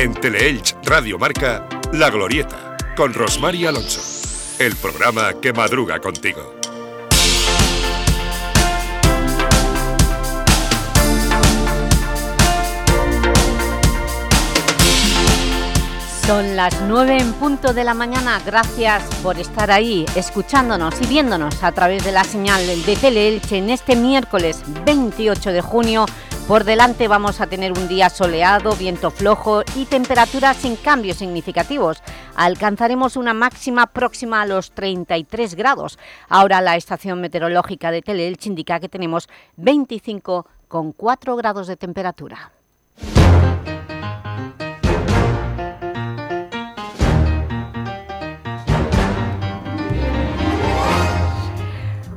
En Teleelch Radio Marca, La Glorieta, con Rosmar Alonso. El programa que madruga contigo. Son las 9 en punto de la mañana. Gracias por estar ahí, escuchándonos y viéndonos a través de la señal de Teleelche en este miércoles 28 de junio. Por delante vamos a tener un día soleado, viento flojo y temperaturas sin cambios significativos. Alcanzaremos una máxima próxima a los 33 grados. Ahora la estación meteorológica de Teleelche indica que tenemos 25,4 grados de temperatura.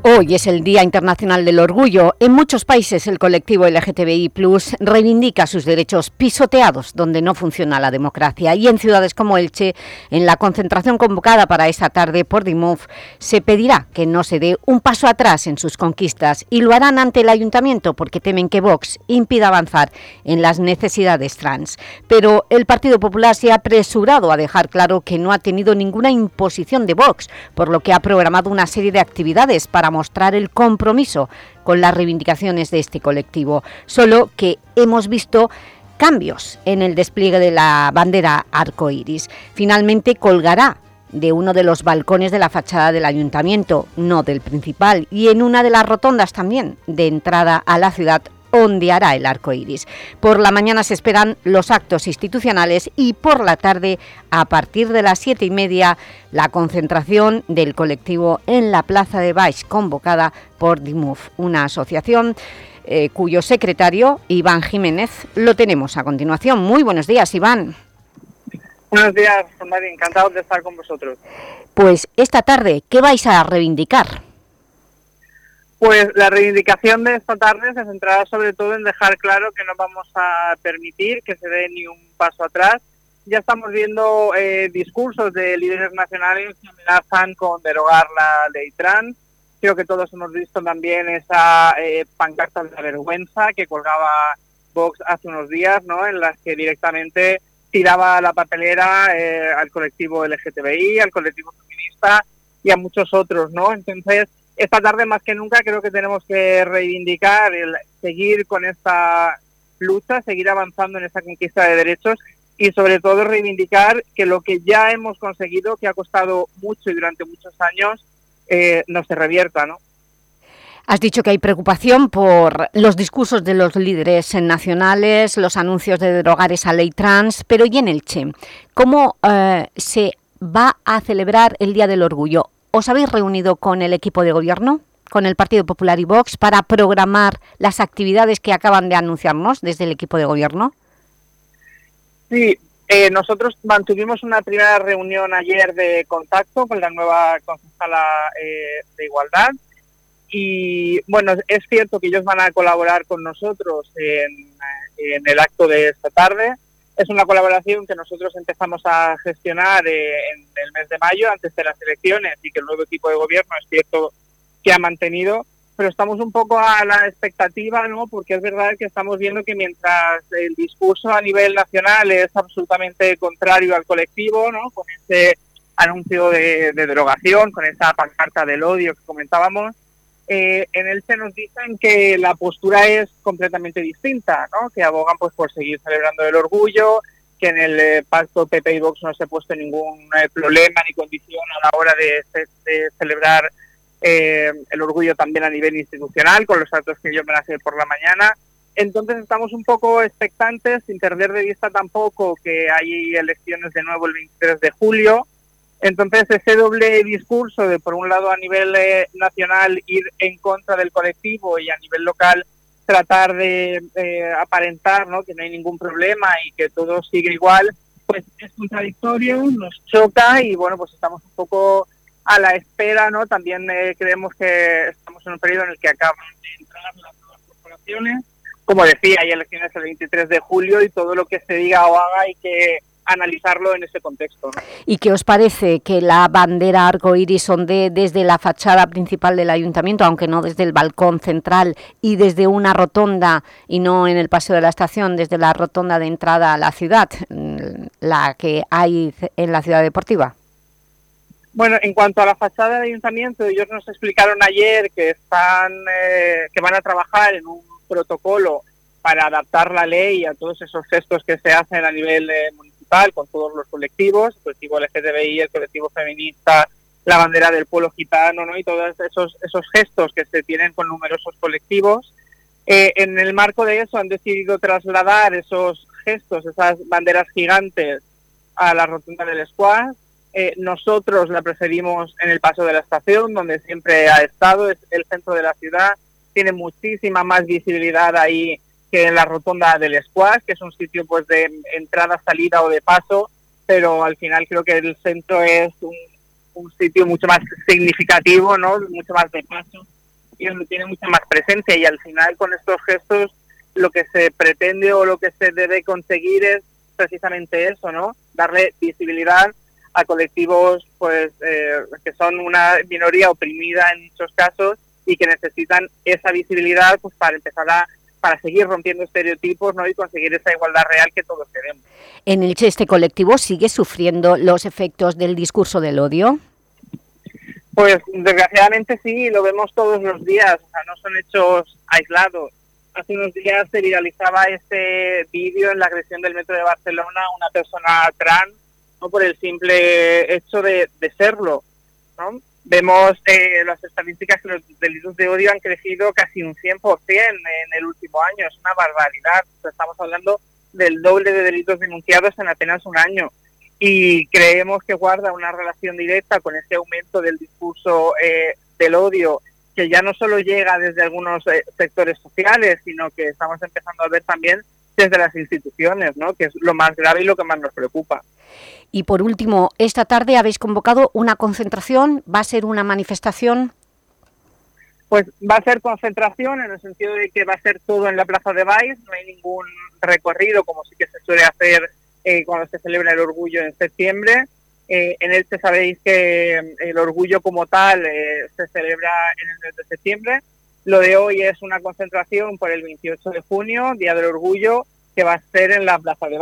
Hoy es el Día Internacional del Orgullo. En muchos países el colectivo LGTBI reivindica sus derechos pisoteados donde no funciona la democracia y en ciudades como Elche, en la concentración convocada para esta tarde por DIMOV, se pedirá que no se dé un paso atrás en sus conquistas y lo harán ante el Ayuntamiento porque temen que Vox impida avanzar en las necesidades trans. Pero el Partido Popular se ha apresurado a dejar claro que no ha tenido ninguna imposición de Vox, por lo que ha programado una serie de actividades para mostrar el compromiso con las reivindicaciones de este colectivo, solo que hemos visto cambios en el despliegue de la bandera arcoiris. Finalmente colgará de uno de los balcones de la fachada del Ayuntamiento, no del principal, y en una de las rotondas también de entrada a la ciudad ondeará el arco iris. Por la mañana se esperan los actos institucionales y por la tarde, a partir de las siete y media, la concentración del colectivo en la Plaza de Baix, convocada por DIMUF, una asociación eh, cuyo secretario, Iván Jiménez, lo tenemos a continuación. Muy buenos días, Iván. Buenos días, María. Encantado de estar con vosotros. Pues esta tarde, ¿qué vais a reivindicar? Pues la reivindicación de esta tarde se centrará sobre todo en dejar claro que no vamos a permitir que se dé ni un paso atrás. Ya estamos viendo eh, discursos de líderes nacionales que amenazan con derogar la ley trans. Creo que todos hemos visto también esa eh, pancarta de la vergüenza que colgaba Vox hace unos días, ¿no? en las que directamente tiraba la papelera eh, al colectivo LGTBI, al colectivo feminista y a muchos otros. ¿no? Entonces, esta tarde más que nunca creo que tenemos que reivindicar el seguir con esta lucha, seguir avanzando en esta conquista de derechos y sobre todo reivindicar que lo que ya hemos conseguido, que ha costado mucho y durante muchos años, eh, no se revierta, ¿no? Has dicho que hay preocupación por los discursos de los líderes nacionales, los anuncios de derogar esa ley trans, pero ¿y en el CHE? ¿Cómo eh, se va a celebrar el Día del Orgullo? ¿Os habéis reunido con el equipo de gobierno, con el Partido Popular y Vox, para programar las actividades que acaban de anunciarnos desde el equipo de gobierno? Sí, eh, nosotros mantuvimos una primera reunión ayer de contacto con la nueva concejala eh, de Igualdad y bueno, es cierto que ellos van a colaborar con nosotros en, en el acto de esta tarde es una colaboración que nosotros empezamos a gestionar eh, en el mes de mayo, antes de las elecciones, y que el nuevo equipo de gobierno es cierto que ha mantenido, pero estamos un poco a la expectativa, ¿no? Porque es verdad que estamos viendo que mientras el discurso a nivel nacional es absolutamente contrario al colectivo, ¿no? Con ese anuncio de, de derogación, con esa pancarta del odio que comentábamos, eh, en él se nos dicen que la postura es completamente distinta, ¿no? que abogan pues por seguir celebrando el orgullo, que en el eh, pacto PP y Vox no se ha puesto ningún eh, problema ni condición a la hora de, celebrar el orgullo también a nivel institucional, con los actos que yo me hacer por la mañana. Entonces estamos un poco expectantes, sin perder de vista tampoco que hay elecciones de nuevo el 23 de julio, entonces, ese doble discurso de, por un lado, a nivel eh, nacional ir en contra del colectivo y a nivel local tratar de aparentar ¿no? que no hay ningún problema y que todo sigue igual, pues es contradictorio, nos choca y, bueno, pues estamos un poco a la espera, ¿no? También eh, creemos que estamos en un periodo en el que acaban de entrar las nuevas corporaciones. Como decía, hay elecciones el 23 de julio y todo lo que se diga o haga hay que analizarlo en ese contexto. ¿Y qué os parece que la bandera arcoíris onde desde la fachada principal del Ayuntamiento, aunque no desde el balcón central y desde una rotonda y no en el paseo de la estación, desde la rotonda de entrada a la ciudad, mm, la que hay en la ciudad deportiva? Bueno, en cuanto a la fachada del Ayuntamiento, ellos nos explicaron ayer que, están, eh, que van a trabajar en un protocolo para adaptar la ley a todos esos gestos que se hacen a nivel eh, municipal con todos los colectivos, el colectivo LGTBI, el colectivo feminista, la bandera del pueblo gitano, ¿no? Y todos esos, esos gestos que se tienen con numerosos colectivos. Eh, en el marco de eso han decidido trasladar esos gestos, esas banderas gigantes a la rotunda del Squad. Eh, nosotros la preferimos en el paso de la estación, donde siempre ha estado, es el centro de la ciudad, tiene muchísima más visibilidad ahí que en la rotonda del Squad, que es un sitio pues de entrada, salida o de paso, pero al final creo que el centro es un, un sitio mucho más significativo, ¿no? mucho más de paso y donde tiene mucha más presencia y al final con estos gestos lo que se pretende o lo que se debe conseguir es precisamente eso, ¿no? Darle visibilidad a colectivos pues eh, que son una minoría oprimida en muchos casos y que necesitan esa visibilidad pues para empezar a para seguir rompiendo estereotipos ¿no? y conseguir esa igualdad real que todos queremos. ¿En el este colectivo sigue sufriendo los efectos del discurso del odio? Pues desgraciadamente sí, lo vemos todos los días, o sea, no son hechos aislados. Hace unos días se viralizaba este vídeo en la agresión del metro de Barcelona a una persona trans, no por el simple hecho de, serlo. ¿no? Vemos eh, las estadísticas que los delitos de odio han crecido casi un 100% en el último año, es una barbaridad. Estamos hablando del doble de delitos denunciados en apenas un año y creemos que guarda una relación directa con ese aumento del discurso eh, del odio que ya no solo llega desde algunos eh, sectores sociales, sino que estamos empezando a ver también desde las instituciones, ¿no? que es lo más grave y lo que más nos preocupa. Y por último, esta tarde habéis convocado una concentración, ¿va a ser una manifestación? Pues va a ser concentración en el sentido de que va a ser todo en la Plaza de Baix, no hay ningún recorrido como sí que se suele hacer eh, cuando se celebra el orgullo en septiembre. Eh, en este sabéis que eh, el orgullo como tal se celebra en el mes de septiembre. Lo de hoy es una concentración por el 28 de junio, Día del Orgullo, que va a ser en la Plaza de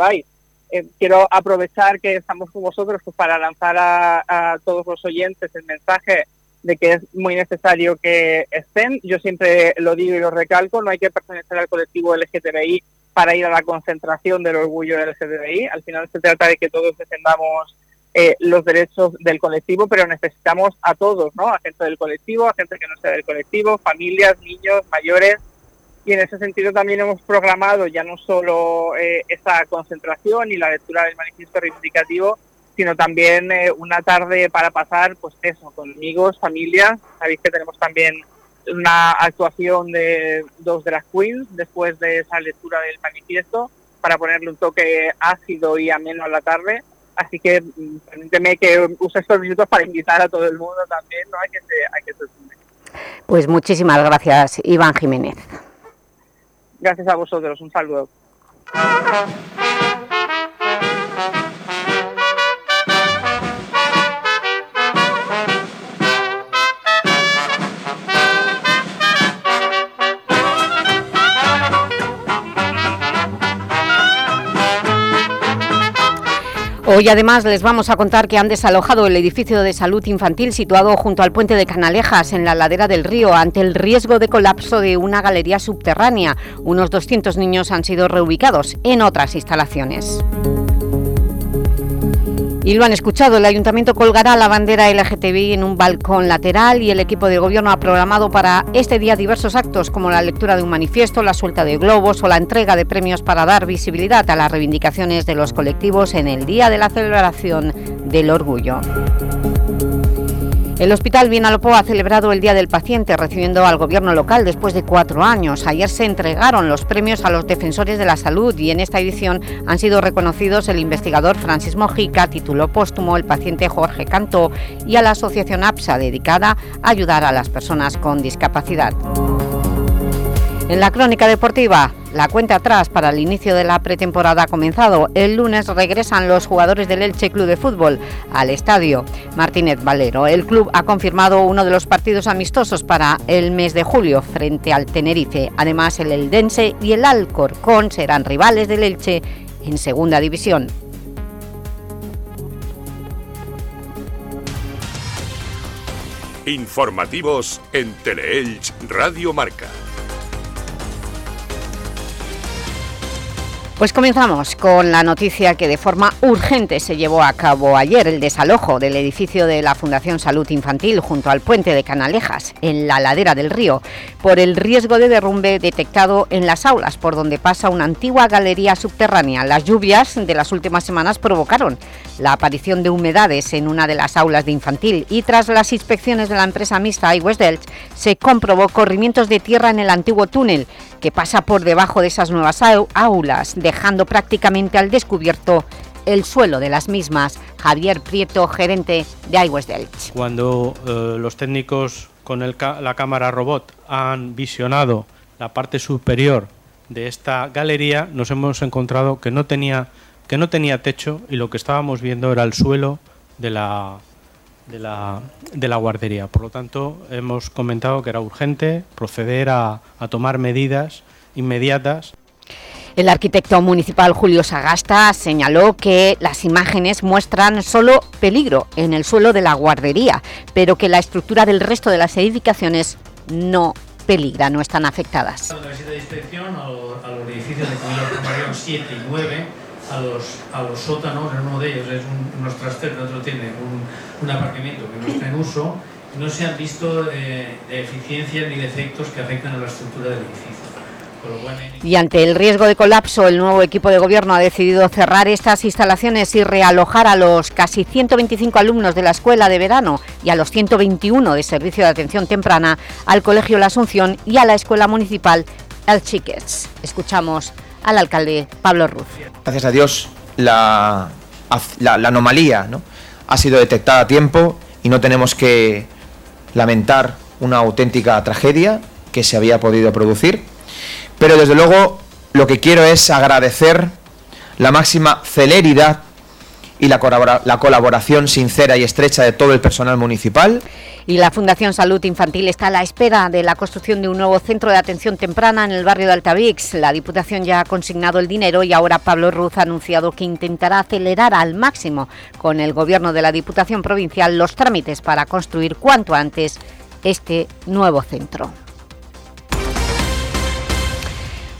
Baix. quiero aprovechar que estamos con vosotros pues, para lanzar a, todos los oyentes el mensaje de que es muy necesario que estén. Yo siempre lo digo y lo recalco, no hay que pertenecer al colectivo LGTBI para ir a la concentración del orgullo CDI. Al final se trata de que todos defendamos eh, los derechos del colectivo, pero necesitamos a todos, ¿no? A gente del colectivo, a gente que no sea del colectivo, familias, niños, mayores. Y en ese sentido también hemos programado ya no solo eh, esa concentración y la lectura del manifiesto reivindicativo, sino también eh, una tarde para pasar, pues eso, con amigos, familias. Sabéis que tenemos también una actuación de dos de las queens después de esa lectura del manifiesto para ponerle un toque ácido y ameno a la tarde. Así que mm, permíteme que use estos minutos para invitar a todo el mundo también ¿no? que Pues muchísimas gracias, Iván Jiménez. Gracias a vosotros. Un saludo. Hoy además les vamos a contar que han desalojado el edificio de salud infantil situado junto al puente de Canalejas en la ladera del río ante el riesgo de colapso de una galería subterránea. Unos 200 niños han sido reubicados en otras instalaciones. Y lo han escuchado, el Ayuntamiento colgará la bandera LGTBI en un balcón lateral y el equipo de gobierno ha programado para este día diversos actos como la lectura de un manifiesto, la suelta de globos o la entrega de premios para dar visibilidad a las reivindicaciones de los colectivos en el día de la celebración del orgullo. El Hospital Vinalopó ha celebrado el Día del Paciente recibiendo al gobierno local después de cuatro años. Ayer se entregaron los premios a los defensores de la salud y en esta edición han sido reconocidos el investigador Francis Mojica, título póstumo, el paciente Jorge Cantó y a la asociación APSA dedicada a ayudar a las personas con discapacidad. En la crónica deportiva, La cuenta atrás para el inicio de la pretemporada ha comenzado. El lunes regresan los jugadores del Elche Club de Fútbol al estadio Martínez Valero. El club ha confirmado uno de los partidos amistosos para el mes de julio frente al Tenerife. Además, el Eldense y el Alcorcón serán rivales del Elche en segunda división. Informativos en Teleelch Radio Marca. Pues comenzamos con la noticia que de forma urgente se llevó a cabo ayer el desalojo del edificio de la Fundación Salud Infantil junto al puente de Canalejas, en la ladera del río, por el riesgo de derrumbe detectado en las aulas por donde pasa una antigua galería subterránea. Las lluvias de las últimas semanas provocaron la aparición de humedades en una de las aulas de infantil y tras las inspecciones de la empresa mixta iWest Delch se comprobó corrimientos de tierra en el antiguo túnel que pasa por debajo de esas nuevas aulas, dejando prácticamente al descubierto el suelo de las mismas. Javier Prieto, gerente de iWest Delch. Cuando eh, los técnicos con la cámara robot han visionado la parte superior de esta galería, nos hemos encontrado que no tenía, que no tenía techo y lo que estábamos viendo era el suelo de la, de la, de la guardería. Por lo tanto, hemos comentado que era urgente proceder a tomar medidas inmediatas el arquitecto municipal Julio Sagasta señaló que las imágenes muestran solo peligro en el suelo de la guardería, pero que la estructura del resto de las edificaciones no peligra, no están afectadas. La de inspección a los edificios de Camilo 7 y 9, a los, a los sótanos, en uno de ellos es un, unos trasteros, otro tiene un, un, aparcamiento que no está en uso, no se han visto eh, deficiencias ni defectos que afectan a la estructura del edificio. Y ante el riesgo de colapso, el nuevo equipo de gobierno ha decidido cerrar estas instalaciones y realojar a los casi 125 alumnos de la escuela de verano y a los 121 de servicio de atención temprana al Colegio La Asunción y a la escuela municipal El Chiquets. Escuchamos al alcalde Pablo Ruz. Gracias a Dios la, la, la anomalía ¿no? ha sido detectada a tiempo y no tenemos que lamentar una auténtica tragedia que se había podido producir pero desde luego lo que quiero es agradecer la máxima celeridad y la, la, colaboración sincera y estrecha de todo el personal municipal. Y la Fundación Salud Infantil está a la espera de la construcción de un nuevo centro de atención temprana en el barrio de Altavix. La Diputación ya ha consignado el dinero y ahora Pablo Ruz ha anunciado que intentará acelerar al máximo con el Gobierno de la Diputación Provincial los trámites para construir cuanto antes este nuevo centro.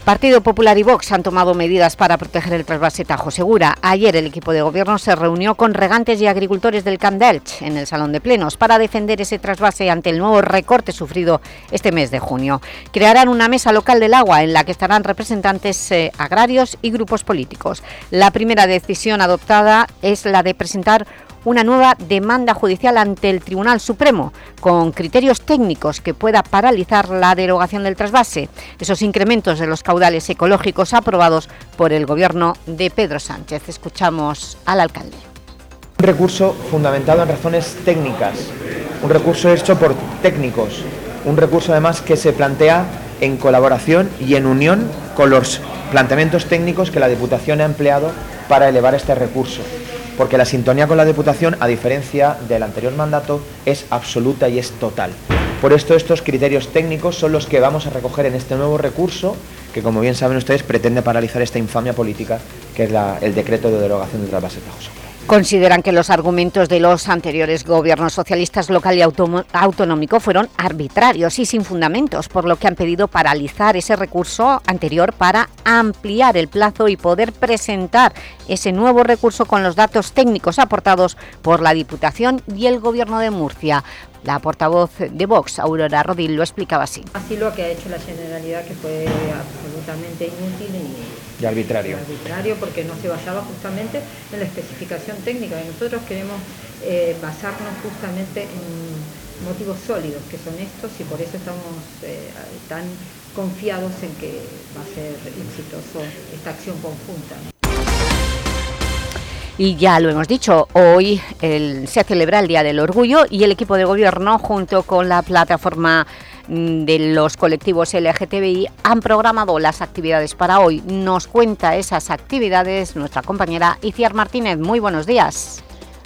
Partido Popular y Vox han tomado medidas para proteger el trasvase Tajo Segura. Ayer el equipo de gobierno se reunió con regantes y agricultores del Camp en el Salón de Plenos para defender ese trasvase ante el nuevo recorte sufrido este mes de junio. Crearán una mesa local del agua en la que estarán representantes eh, agrarios y grupos políticos. La primera decisión adoptada es la de presentar una nueva demanda judicial ante el Tribunal Supremo con criterios técnicos que pueda paralizar la derogación del trasvase, esos incrementos de los caudales ecológicos aprobados por el Gobierno de Pedro Sánchez. Escuchamos al alcalde. Un recurso fundamentado en razones técnicas, un recurso hecho por técnicos, un recurso además que se plantea en colaboración y en unión con los planteamientos técnicos que la Diputación ha empleado para elevar este recurso porque la sintonía con la Diputación, a diferencia del anterior mandato, es absoluta y es total. Por esto estos criterios técnicos son los que vamos a recoger en este nuevo recurso que, como bien saben ustedes, pretende paralizar esta infamia política que es el decreto de derogación del trasvase Tajosa. Consideran que los argumentos de los anteriores gobiernos socialistas local y autonómico fueron arbitrarios y sin fundamentos, por lo que han pedido paralizar ese recurso anterior para ampliar el plazo y poder presentar ese nuevo recurso con los datos técnicos aportados por la Diputación y el Gobierno de Murcia. La portavoz de Vox, Aurora Rodil, lo explicaba así. Así lo que ha hecho la Generalidad, que fue absolutamente inútil y y arbitrario. arbitrario porque no se basaba justamente en la especificación técnica y nosotros queremos eh, basarnos justamente en motivos sólidos que son estos y por eso estamos eh, tan confiados en que va a ser exitoso esta acción conjunta. Y ya lo hemos dicho, hoy se celebra el Día del Orgullo y el equipo de gobierno junto con la plataforma de los colectivos LGTBI han programado las actividades para hoy. Nos cuenta esas actividades nuestra compañera Iciar Martínez. Muy buenos días.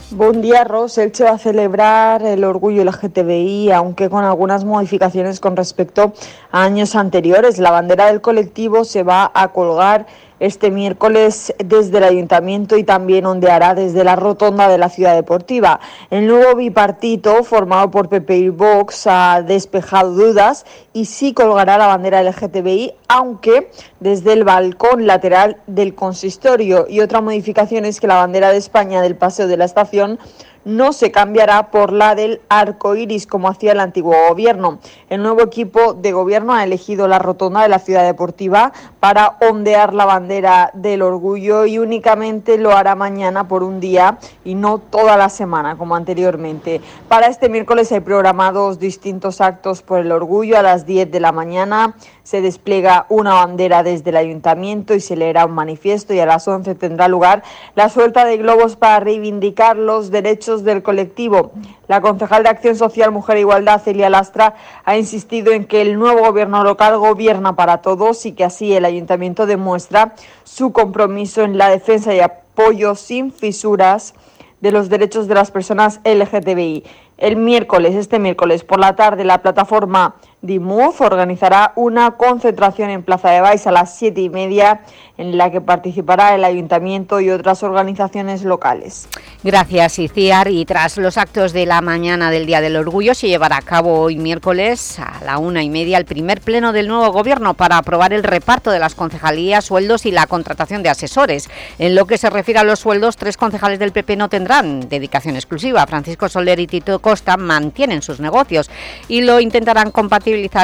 Buen día, Ros. Elche va a celebrar el orgullo LGTBI, aunque con algunas modificaciones con respecto a años anteriores. La bandera del colectivo se va a colgar este miércoles desde el ayuntamiento y también ondeará desde la rotonda de la ciudad deportiva. El nuevo bipartito formado por PP y Vox ha despejado dudas y sí colgará la bandera LGTBI, aunque desde el balcón lateral del consistorio. Y otra modificación es que la bandera de España del Paseo de la Estación no se cambiará por la del arco iris como hacía el antiguo gobierno. El nuevo equipo de gobierno ha elegido la rotonda de la ciudad deportiva para ondear la bandera del orgullo y únicamente lo hará mañana por un día y no toda la semana como anteriormente. Para este miércoles hay programados distintos actos por el orgullo a las 10 de la mañana se despliega una bandera desde el ayuntamiento y se leerá un manifiesto y a las 11 tendrá lugar la suelta de globos para reivindicar los derechos del colectivo. La concejal de Acción Social, Mujer e Igualdad, Celia Lastra, ha insistido en que el nuevo gobierno local gobierna para todos y que así el ayuntamiento demuestra su compromiso en la defensa y apoyo sin fisuras de los derechos de las personas LGTBI. El miércoles, este miércoles por la tarde, la plataforma DIMUF organizará una concentración en Plaza de Baix a las siete y media en la que participará el Ayuntamiento y otras organizaciones locales. Gracias, Iciar. Y tras los actos de la mañana del Día del Orgullo, se llevará a cabo hoy miércoles a la una y media el primer pleno del nuevo Gobierno para aprobar el reparto de las concejalías, sueldos y la contratación de asesores. En lo que se refiere a los sueldos, tres concejales del PP no tendrán dedicación exclusiva. Francisco Soler y Tito Costa mantienen sus negocios y lo intentarán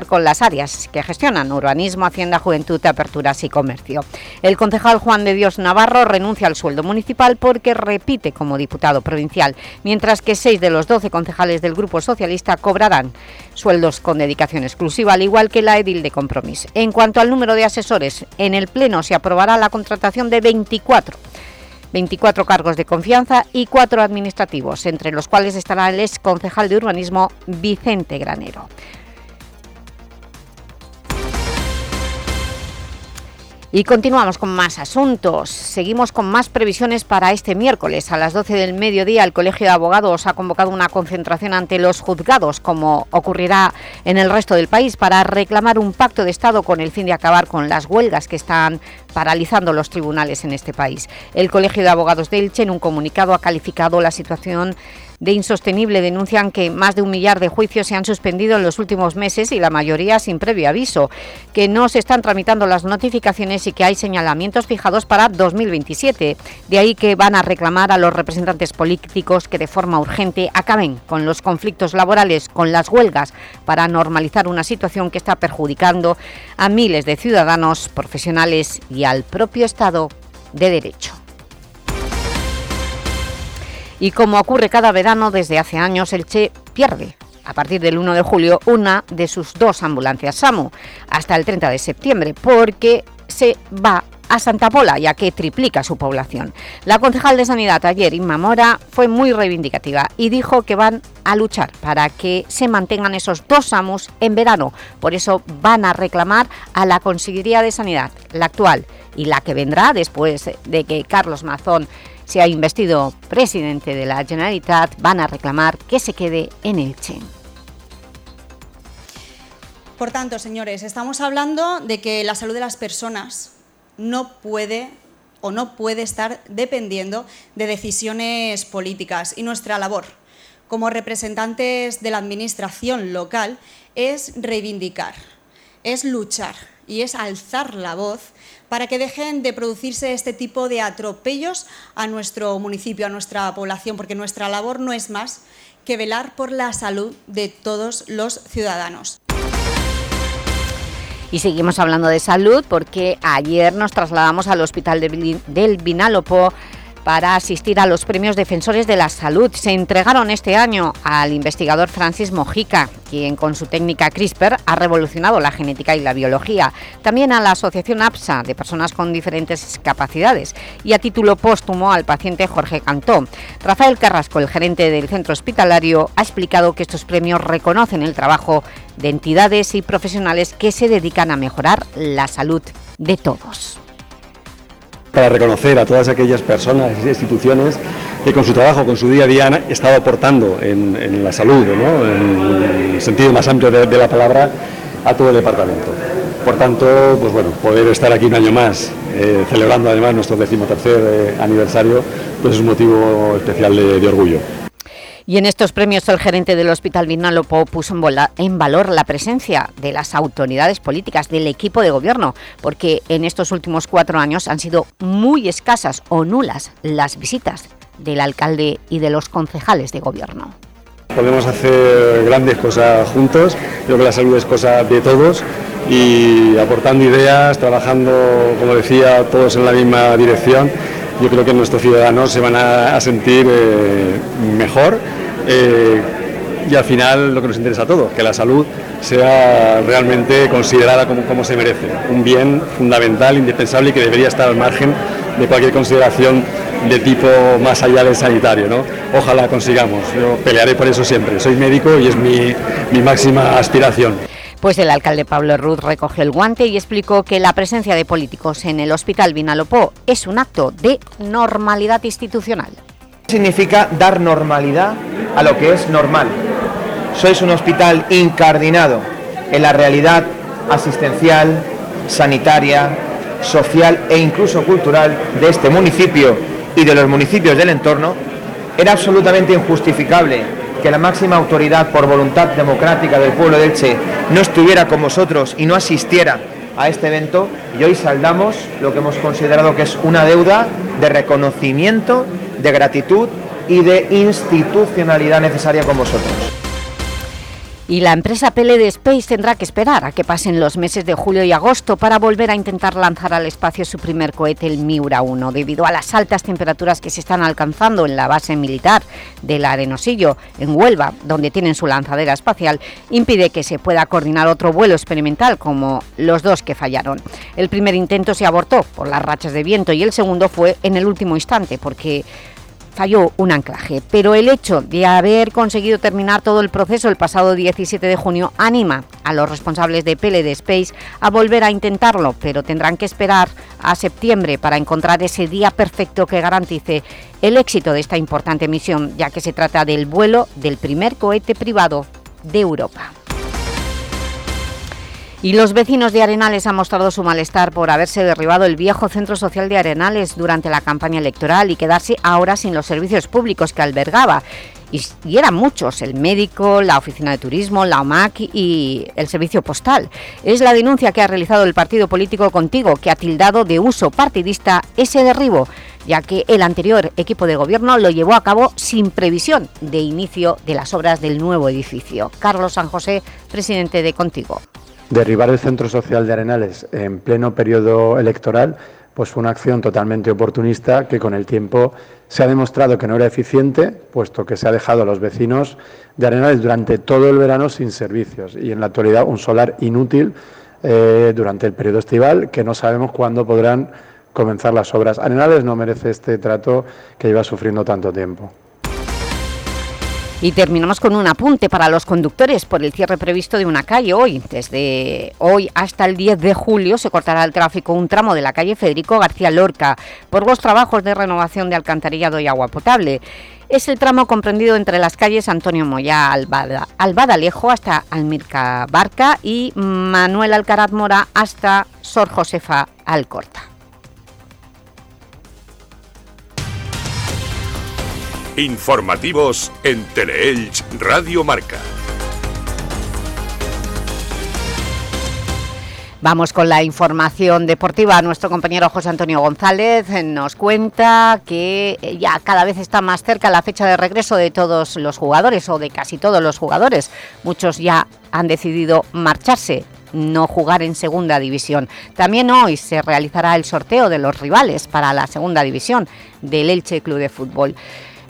con las áreas que gestionan urbanismo, hacienda, juventud, aperturas y comercio. El concejal Juan de Dios Navarro renuncia al sueldo municipal porque repite como diputado provincial, mientras que seis de los doce concejales del Grupo Socialista cobrarán sueldos con dedicación exclusiva, al igual que la edil de compromiso. En cuanto al número de asesores, en el Pleno se aprobará la contratación de 24 24 cargos de confianza y cuatro administrativos, entre los cuales estará el ex concejal de urbanismo Vicente Granero. Y continuamos con más asuntos. Seguimos con más previsiones para este miércoles. A las 12 del mediodía el Colegio de Abogados ha convocado una concentración ante los juzgados, como ocurrirá en el resto del país, para reclamar un pacto de Estado con el fin de acabar con las huelgas que están paralizando los tribunales en este país. El Colegio de Abogados de Elche en un comunicado ha calificado la situación de Insostenible denuncian que más de un millar de juicios se han suspendido en los últimos meses y la mayoría sin previo aviso, que no se están tramitando las notificaciones y que hay señalamientos fijados para 2027. De ahí que van a reclamar a los representantes políticos que de forma urgente acaben con los conflictos laborales, con las huelgas, para normalizar una situación que está perjudicando a miles de ciudadanos, profesionales y al propio Estado de Derecho. Y como ocurre cada verano desde hace años, el Che pierde a partir del 1 de julio una de sus dos ambulancias SAMU hasta el 30 de septiembre porque se va a Santa Pola, ya que triplica su población. La concejal de Sanidad ayer, Inma Mora, fue muy reivindicativa y dijo que van a luchar para que se mantengan esos dos SAMUs en verano. Por eso van a reclamar a la Consejería de Sanidad, la actual y la que vendrá después de que Carlos Mazón se ha investido presidente de la Generalitat, van a reclamar que se quede en Elche. Por tanto, señores, estamos hablando de que la salud de las personas no puede o no puede estar dependiendo de decisiones políticas y nuestra labor como representantes de la administración local es reivindicar, es luchar y es alzar la voz para que dejen de producirse este tipo de atropellos a nuestro municipio, a nuestra población, porque nuestra labor no es más que velar por la salud de todos los ciudadanos. Y seguimos hablando de salud porque ayer nos trasladamos al Hospital del Vinalopó para asistir a los premios Defensores de la Salud. Se entregaron este año al investigador Francis Mojica, quien con su técnica CRISPR ha revolucionado la genética y la biología. También a la Asociación APSA de personas con diferentes capacidades y a título póstumo al paciente Jorge Cantó. Rafael Carrasco, el gerente del centro hospitalario, ha explicado que estos premios reconocen el trabajo de entidades y profesionales que se dedican a mejorar la salud de todos para reconocer a todas aquellas personas y instituciones que con su trabajo, con su día a día han estado aportando en, la salud, en el sentido más amplio de, la palabra, a todo el departamento. Por tanto, pues bueno, poder estar aquí un año más, eh, celebrando además nuestro decimotercer eh, aniversario, pues es un motivo especial de orgullo. Y en estos premios el gerente del Hospital Vinalopó puso en valor la presencia de las autoridades políticas, del equipo de gobierno, porque en estos últimos cuatro años han sido muy escasas o nulas las visitas del alcalde y de los concejales de gobierno. Podemos hacer grandes cosas juntos, creo que la salud es cosa de todos y aportando ideas, trabajando, como decía, todos en la misma dirección, yo creo que nuestros ciudadanos se van a, sentir eh, mejor eh, y al final lo que nos interesa a todos, que la salud sea realmente considerada como, como se merece, un bien fundamental, indispensable y que debería estar al margen de cualquier consideración de tipo más allá del sanitario. ¿no? Ojalá consigamos, yo pelearé por eso siempre, soy médico y es mi, mi máxima aspiración. Pues el alcalde Pablo Ruz recogió el guante y explicó que la presencia de políticos en el Hospital Vinalopó es un acto de normalidad institucional. Significa dar normalidad a lo que es normal. Sois un hospital incardinado en la realidad asistencial, sanitaria, social e incluso cultural de este municipio y de los municipios del entorno, era absolutamente injustificable que la máxima autoridad por voluntad democrática del pueblo de Elche no estuviera con vosotros y no asistiera a este evento y hoy saldamos lo que hemos considerado que es una deuda de reconocimiento, de gratitud y de institucionalidad necesaria con vosotros. Y la empresa PLD Space tendrá que esperar a que pasen los meses de julio y agosto para volver a intentar lanzar al espacio su primer cohete, el Miura 1, debido a las altas temperaturas que se están alcanzando en la base militar del Arenosillo, en Huelva, donde tienen su lanzadera espacial, impide que se pueda coordinar otro vuelo experimental como los dos que fallaron. El primer intento se abortó por las rachas de viento y el segundo fue en el último instante, porque falló un anclaje, pero el hecho de haber conseguido terminar todo el proceso el pasado 17 de junio anima a los responsables de PLD Space a volver a intentarlo, pero tendrán que esperar a septiembre para encontrar ese día perfecto que garantice el éxito de esta importante misión, ya que se trata del vuelo del primer cohete privado de Europa. Y los vecinos de Arenales han mostrado su malestar por haberse derribado el viejo centro social de Arenales durante la campaña electoral y quedarse ahora sin los servicios públicos que albergaba. Y, eran muchos, el médico, la oficina de turismo, la OMAC y el servicio postal. Es la denuncia que ha realizado el partido político Contigo, que ha tildado de uso partidista ese derribo, ya que el anterior equipo de gobierno lo llevó a cabo sin previsión de inicio de las obras del nuevo edificio. Carlos San José, presidente de Contigo. Derribar el Centro Social de Arenales en pleno periodo electoral pues fue una acción totalmente oportunista que con el tiempo se ha demostrado que no era eficiente, puesto que se ha dejado a los vecinos de Arenales durante todo el verano sin servicios y en la actualidad un solar inútil eh, durante el periodo estival que no sabemos cuándo podrán comenzar las obras. Arenales no merece este trato que lleva sufriendo tanto tiempo. Y terminamos con un apunte para los conductores por el cierre previsto de una calle hoy. Desde hoy hasta el 10 de julio se cortará el tráfico un tramo de la calle Federico García Lorca por los trabajos de renovación de alcantarillado y agua potable. Es el tramo comprendido entre las calles Antonio Moya Albada, Albadalejo hasta Almirca Barca y Manuel Alcaraz Mora hasta Sor Josefa Alcorta. Informativos en Teleelch Radio Marca. Vamos con la información deportiva. Nuestro compañero José Antonio González nos cuenta que ya cada vez está más cerca la fecha de regreso de todos los jugadores o de casi todos los jugadores. Muchos ya han decidido marcharse no jugar en segunda división. También hoy se realizará el sorteo de los rivales para la segunda división del Elche Club de Fútbol.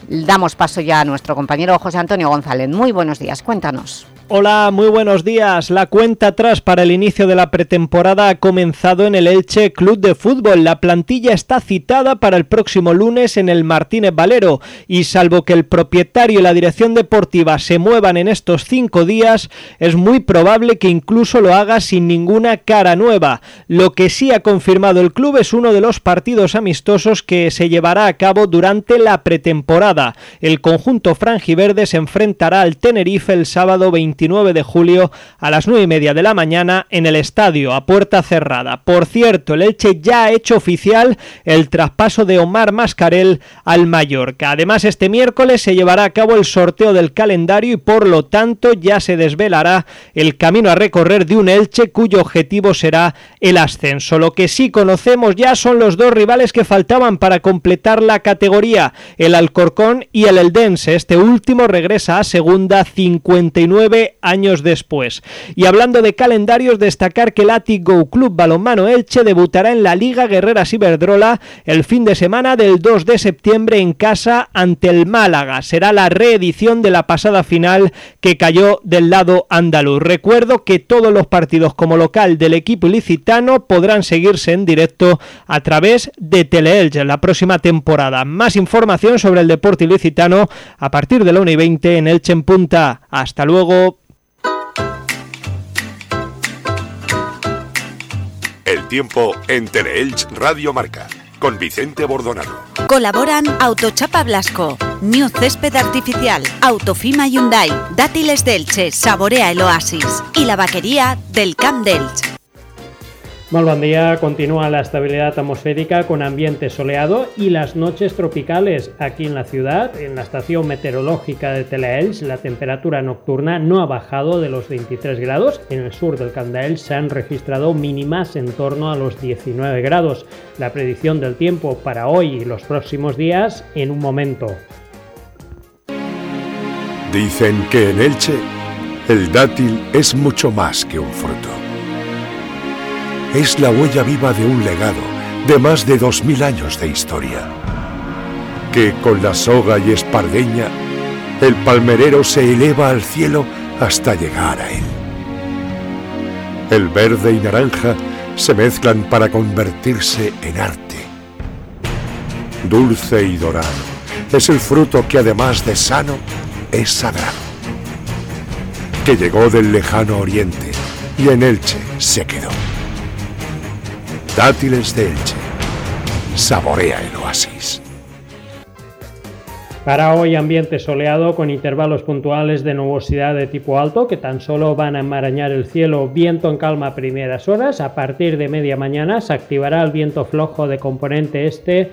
Damos paso ya a nuestro compañero José Antonio González. Muy buenos días, cuéntanos. Hola, muy buenos días. La cuenta atrás para el inicio de la pretemporada ha comenzado en el Elche Club de Fútbol. La plantilla está citada para el próximo lunes en el Martínez Valero y salvo que el propietario y la dirección deportiva se muevan en estos cinco días, es muy probable que incluso lo haga sin ninguna cara nueva. Lo que sí ha confirmado el club es uno de los partidos amistosos que se llevará a cabo durante la pretemporada. El conjunto franjiverde se enfrentará al Tenerife el sábado 20 29 de julio a las 9 y media de la mañana en el estadio a puerta cerrada. Por cierto, el Elche ya ha hecho oficial el traspaso de Omar Mascarel al Mallorca. Además, este miércoles se llevará a cabo el sorteo del calendario y por lo tanto ya se desvelará el camino a recorrer de un Elche cuyo objetivo será el ascenso. Lo que sí conocemos ya son los dos rivales que faltaban para completar la categoría, el Alcorcón y el Eldense. Este último regresa a segunda 59 años después. Y hablando de calendarios, destacar que el Go Club Balonmano Elche debutará en la Liga Guerreras Iberdrola el fin de semana del 2 de septiembre en casa ante el Málaga. Será la reedición de la pasada final que cayó del lado andaluz. Recuerdo que todos los partidos como local del equipo ilicitano podrán seguirse en directo a través de Teleelch en la próxima temporada. Más información sobre el deporte ilicitano a partir de la 1 y 20 en Elche en Punta. Hasta luego. Tiempo en Teleelch Radio Marca con Vicente Bordonado. Colaboran Autochapa Blasco, New Césped Artificial, Autofima Hyundai, Dátiles Delche, Saborea el Oasis y la vaquería del Camp Delche. Día, continúa la estabilidad atmosférica con ambiente soleado y las noches tropicales aquí en la ciudad. En la estación meteorológica de Telaels la temperatura nocturna no ha bajado de los 23 grados. En el sur del Candael se han registrado mínimas en torno a los 19 grados. La predicción del tiempo para hoy y los próximos días en un momento. Dicen que en Elche el dátil es mucho más que un fruto es la huella viva de un legado de más de dos mil años de historia. Que con la soga y espardeña, el palmerero se eleva al cielo hasta llegar a él. El verde y naranja se mezclan para convertirse en arte. Dulce y dorado es el fruto que además de sano es sagrado. Que llegó del lejano oriente y en Elche se quedó. Dátiles de Elche. Saborea el oasis. Para hoy ambiente soleado con intervalos puntuales de nubosidad de tipo alto que tan solo van a enmarañar el cielo, viento en calma a primeras horas, a partir de media mañana se activará el viento flojo de componente este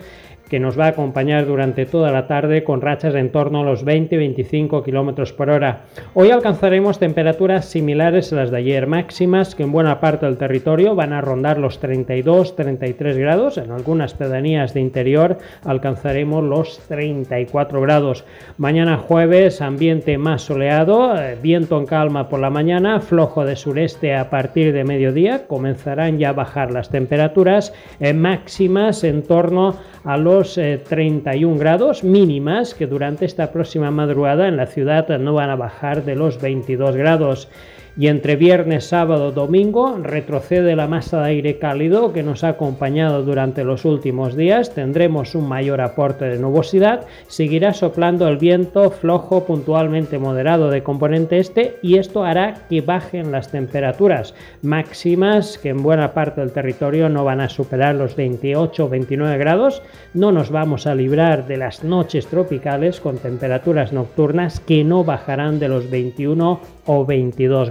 que nos va a acompañar durante toda la tarde con rachas en torno a los 20-25 km por hora. Hoy alcanzaremos temperaturas similares a las de ayer, máximas que en buena parte del territorio van a rondar los 32-33 grados, en algunas pedanías de interior alcanzaremos los 34 grados. Mañana jueves, ambiente más soleado, eh, viento en calma por la mañana, flojo de sureste a partir de mediodía, comenzarán ya a bajar las temperaturas eh, máximas en torno a los 31 eh, grados mínimas que durante esta próxima madrugada en la ciudad no van a bajar de los 22 grados y entre viernes, sábado, domingo retrocede la masa de aire cálido que nos ha acompañado durante los últimos días, tendremos un mayor aporte de nubosidad, seguirá soplando el viento flojo puntualmente moderado de componente este y esto hará que bajen las temperaturas máximas que en buena parte del territorio no van a superar los 28 o 29 grados, no nos vamos a librar de las noches tropicales con temperaturas nocturnas que no bajarán de los 21 o 22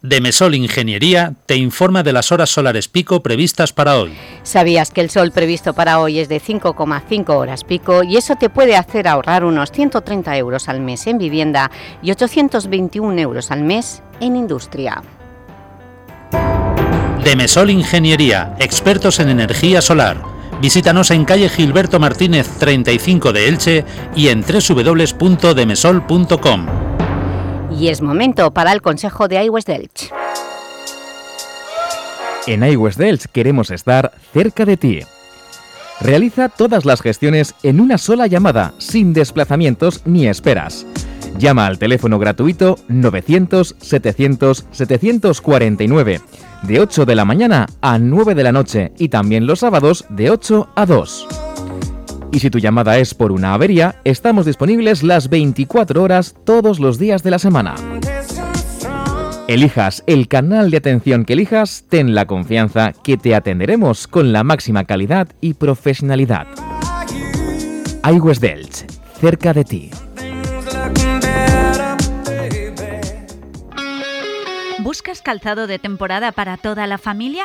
Demesol Ingeniería te informa de las horas solares pico previstas para hoy. ¿Sabías que el sol previsto para hoy es de 5,5 horas pico y eso te puede hacer ahorrar unos 130 euros al mes en vivienda y 821 euros al mes en industria? Demesol Ingeniería, expertos en energía solar. Visítanos en calle Gilberto Martínez 35 de Elche y en www.demesol.com. Y es momento para el consejo de iWest Delch. En iWest Delch queremos estar cerca de ti. Realiza todas las gestiones en una sola llamada, sin desplazamientos ni esperas. Llama al teléfono gratuito 900-700-749, de 8 de la mañana a 9 de la noche y también los sábados de 8 a 2. Y si tu llamada es por una avería, estamos disponibles las 24 horas todos los días de la semana. Elijas el canal de atención que elijas, ten la confianza que te atenderemos con la máxima calidad y profesionalidad. iWest Delch, cerca de ti. ¿Buscas calzado de temporada para toda la familia?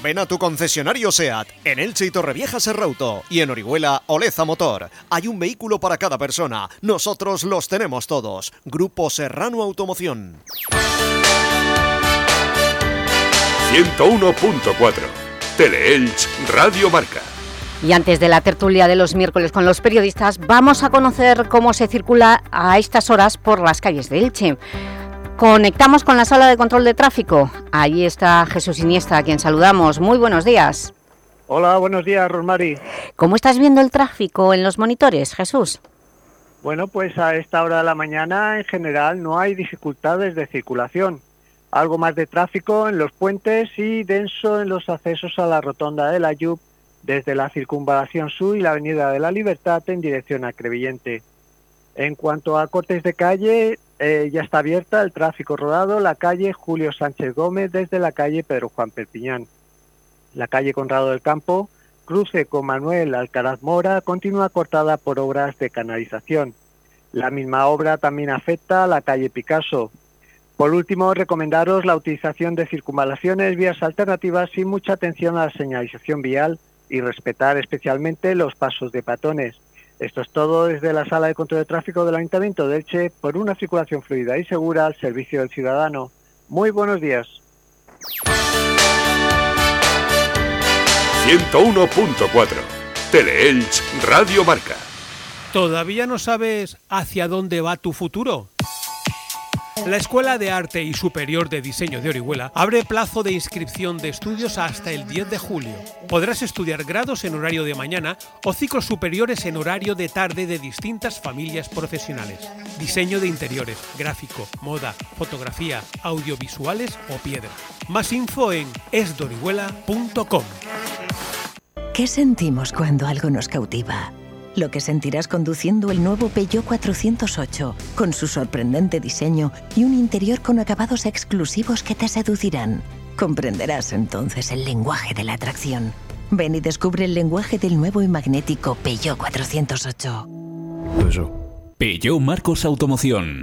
Ven a tu concesionario SEAT, en Elche y Torrevieja Serrauto, y en Orihuela Oleza Motor. Hay un vehículo para cada persona. Nosotros los tenemos todos. Grupo Serrano Automoción. 101.4 Teleelch Radio Marca. Y antes de la tertulia de los miércoles con los periodistas, vamos a conocer cómo se circula a estas horas por las calles de Elche. Conectamos con la sala de control de tráfico. Ahí está Jesús Iniesta, a quien saludamos. Muy buenos días. Hola, buenos días, Rosmari. ¿Cómo estás viendo el tráfico en los monitores, Jesús? Bueno, pues a esta hora de la mañana, en general, no hay dificultades de circulación. Algo más de tráfico en los puentes y denso en los accesos a la rotonda de la Yub desde la Circunvalación Sur y la Avenida de la Libertad en dirección a Crevillente. En cuanto a cortes de calle, eh, ya está abierta el tráfico rodado la calle Julio Sánchez Gómez desde la calle Pedro Juan Perpiñán. La calle Conrado del Campo, cruce con Manuel Alcaraz Mora, continúa cortada por obras de canalización. La misma obra también afecta a la calle Picasso. Por último, recomendaros la utilización de circunvalaciones, vías alternativas y mucha atención a la señalización vial y respetar especialmente los pasos de patones. Esto es todo desde la Sala de Control de Tráfico del Ayuntamiento de Elche por una circulación fluida y segura al servicio del ciudadano. Muy buenos días. 101.4 Teleelch Radio Marca. ¿Todavía no sabes hacia dónde va tu futuro? La Escuela de Arte y Superior de Diseño de Orihuela abre plazo de inscripción de estudios hasta el 10 de julio. Podrás estudiar grados en horario de mañana o ciclos superiores en horario de tarde de distintas familias profesionales. Diseño de interiores, gráfico, moda, fotografía, audiovisuales o piedra. Más info en esdorihuela.com. ¿Qué sentimos cuando algo nos cautiva? Lo que sentirás conduciendo el nuevo Peugeot 408, con su sorprendente diseño y un interior con acabados exclusivos que te seducirán. Comprenderás entonces el lenguaje de la atracción. Ven y descubre el lenguaje del nuevo y magnético Peugeot 408. Peugeot Marcos Automoción.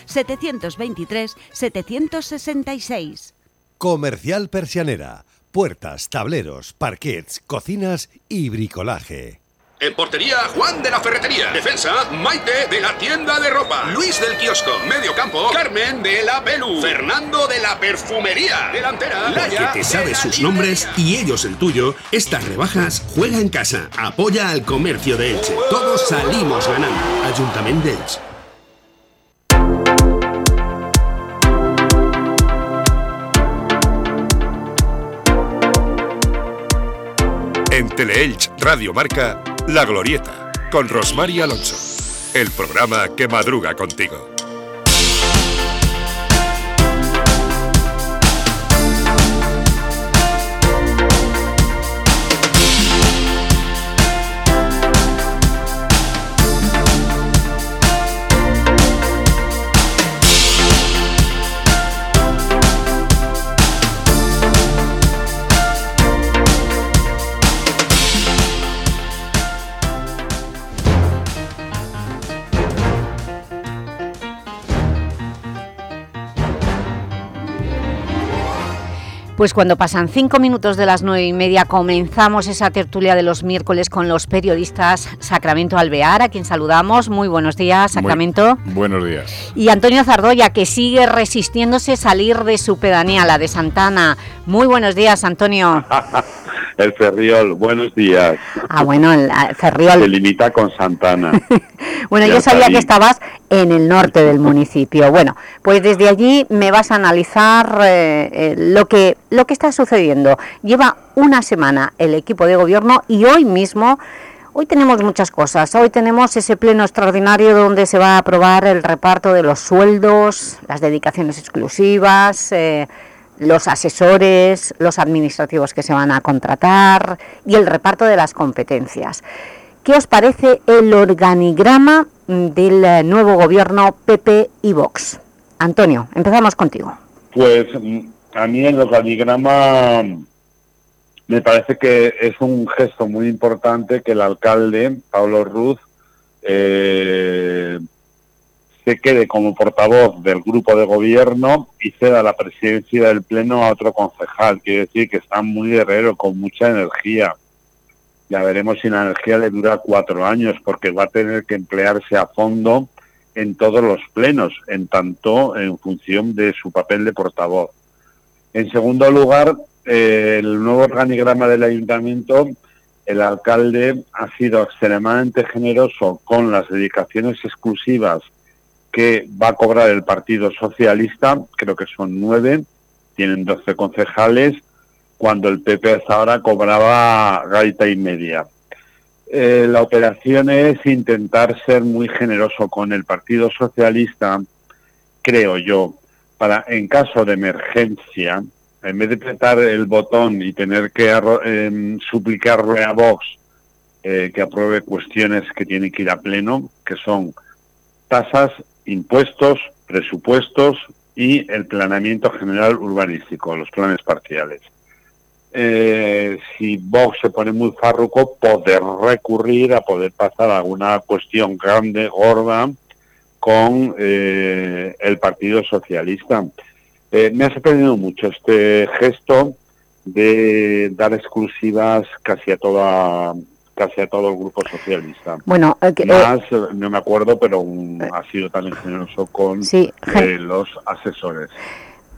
723 766. Comercial Persianera. puertas, tableros, parquets, cocinas y bricolaje. En portería, Juan de la Ferretería. Defensa, Maite de la tienda de ropa. Luis del kiosco. Medio campo, Carmen de la Pelu. Fernando de la perfumería. Delantera, Porque te sabes sus nombres y ellos el tuyo, estas rebajas juega en casa. Apoya al comercio de Elche. Todos salimos ganando. Ayuntamiento de Elche. En Teleelch Radio Marca, La Glorieta, con Rosmar Alonso. El programa que madruga contigo. Pues cuando pasan cinco minutos de las nueve y media comenzamos esa tertulia de los miércoles con los periodistas Sacramento Alvear, a quien saludamos. Muy buenos días, Sacramento. Muy buenos días. Y Antonio Zardoya, que sigue resistiéndose salir de su pedanía, la de Santana. Muy buenos días, Antonio. el Ferriol, buenos días. Ah, bueno, el ah, Ferriol. Se limita con Santana. Bueno, yo sabía que estabas en el norte del municipio. Bueno, pues desde allí me vas a analizar eh, eh, lo, que, lo que está sucediendo. Lleva una semana el equipo de gobierno y hoy mismo, hoy tenemos muchas cosas. Hoy tenemos ese pleno extraordinario donde se va a aprobar el reparto de los sueldos, las dedicaciones exclusivas, eh, los asesores, los administrativos que se van a contratar y el reparto de las competencias. ¿Qué os parece el organigrama del eh, nuevo gobierno PP y Vox? Antonio, empezamos contigo. Pues mm, a mí el organigrama me parece que es un gesto muy importante que el alcalde, Pablo Ruz, eh, se quede como portavoz del grupo de gobierno y ceda la presidencia del pleno a otro concejal. Quiere decir que está muy guerrero, con mucha energía. Ya veremos si la energía le dura cuatro años, porque va a tener que emplearse a fondo en todos los plenos, en tanto en función de su papel de portavoz. En segundo lugar, eh, el nuevo organigrama del ayuntamiento, el alcalde ha sido extremadamente generoso con las dedicaciones exclusivas que va a cobrar el Partido Socialista, creo que son nueve, tienen 12 concejales, cuando el PP hasta ahora cobraba gaita y media. Eh, la operación es intentar ser muy generoso con el Partido Socialista, creo yo, para en caso de emergencia, en vez de apretar el botón y tener que em, suplicarle a Vox eh, que apruebe cuestiones que tienen que ir a pleno, que son tasas, impuestos, presupuestos y el planeamiento general urbanístico, los planes parciales. Eh, si Vox se pone muy farruco, poder recurrir a poder pasar alguna cuestión grande, gorda, con eh, el Partido Socialista. Eh, me ha sorprendido mucho este gesto de dar exclusivas casi a toda casi a todo el grupo socialista. Bueno, eh, que- Más, eh, no me acuerdo, pero un- ha sido también generoso con Sí, eh, los asesores.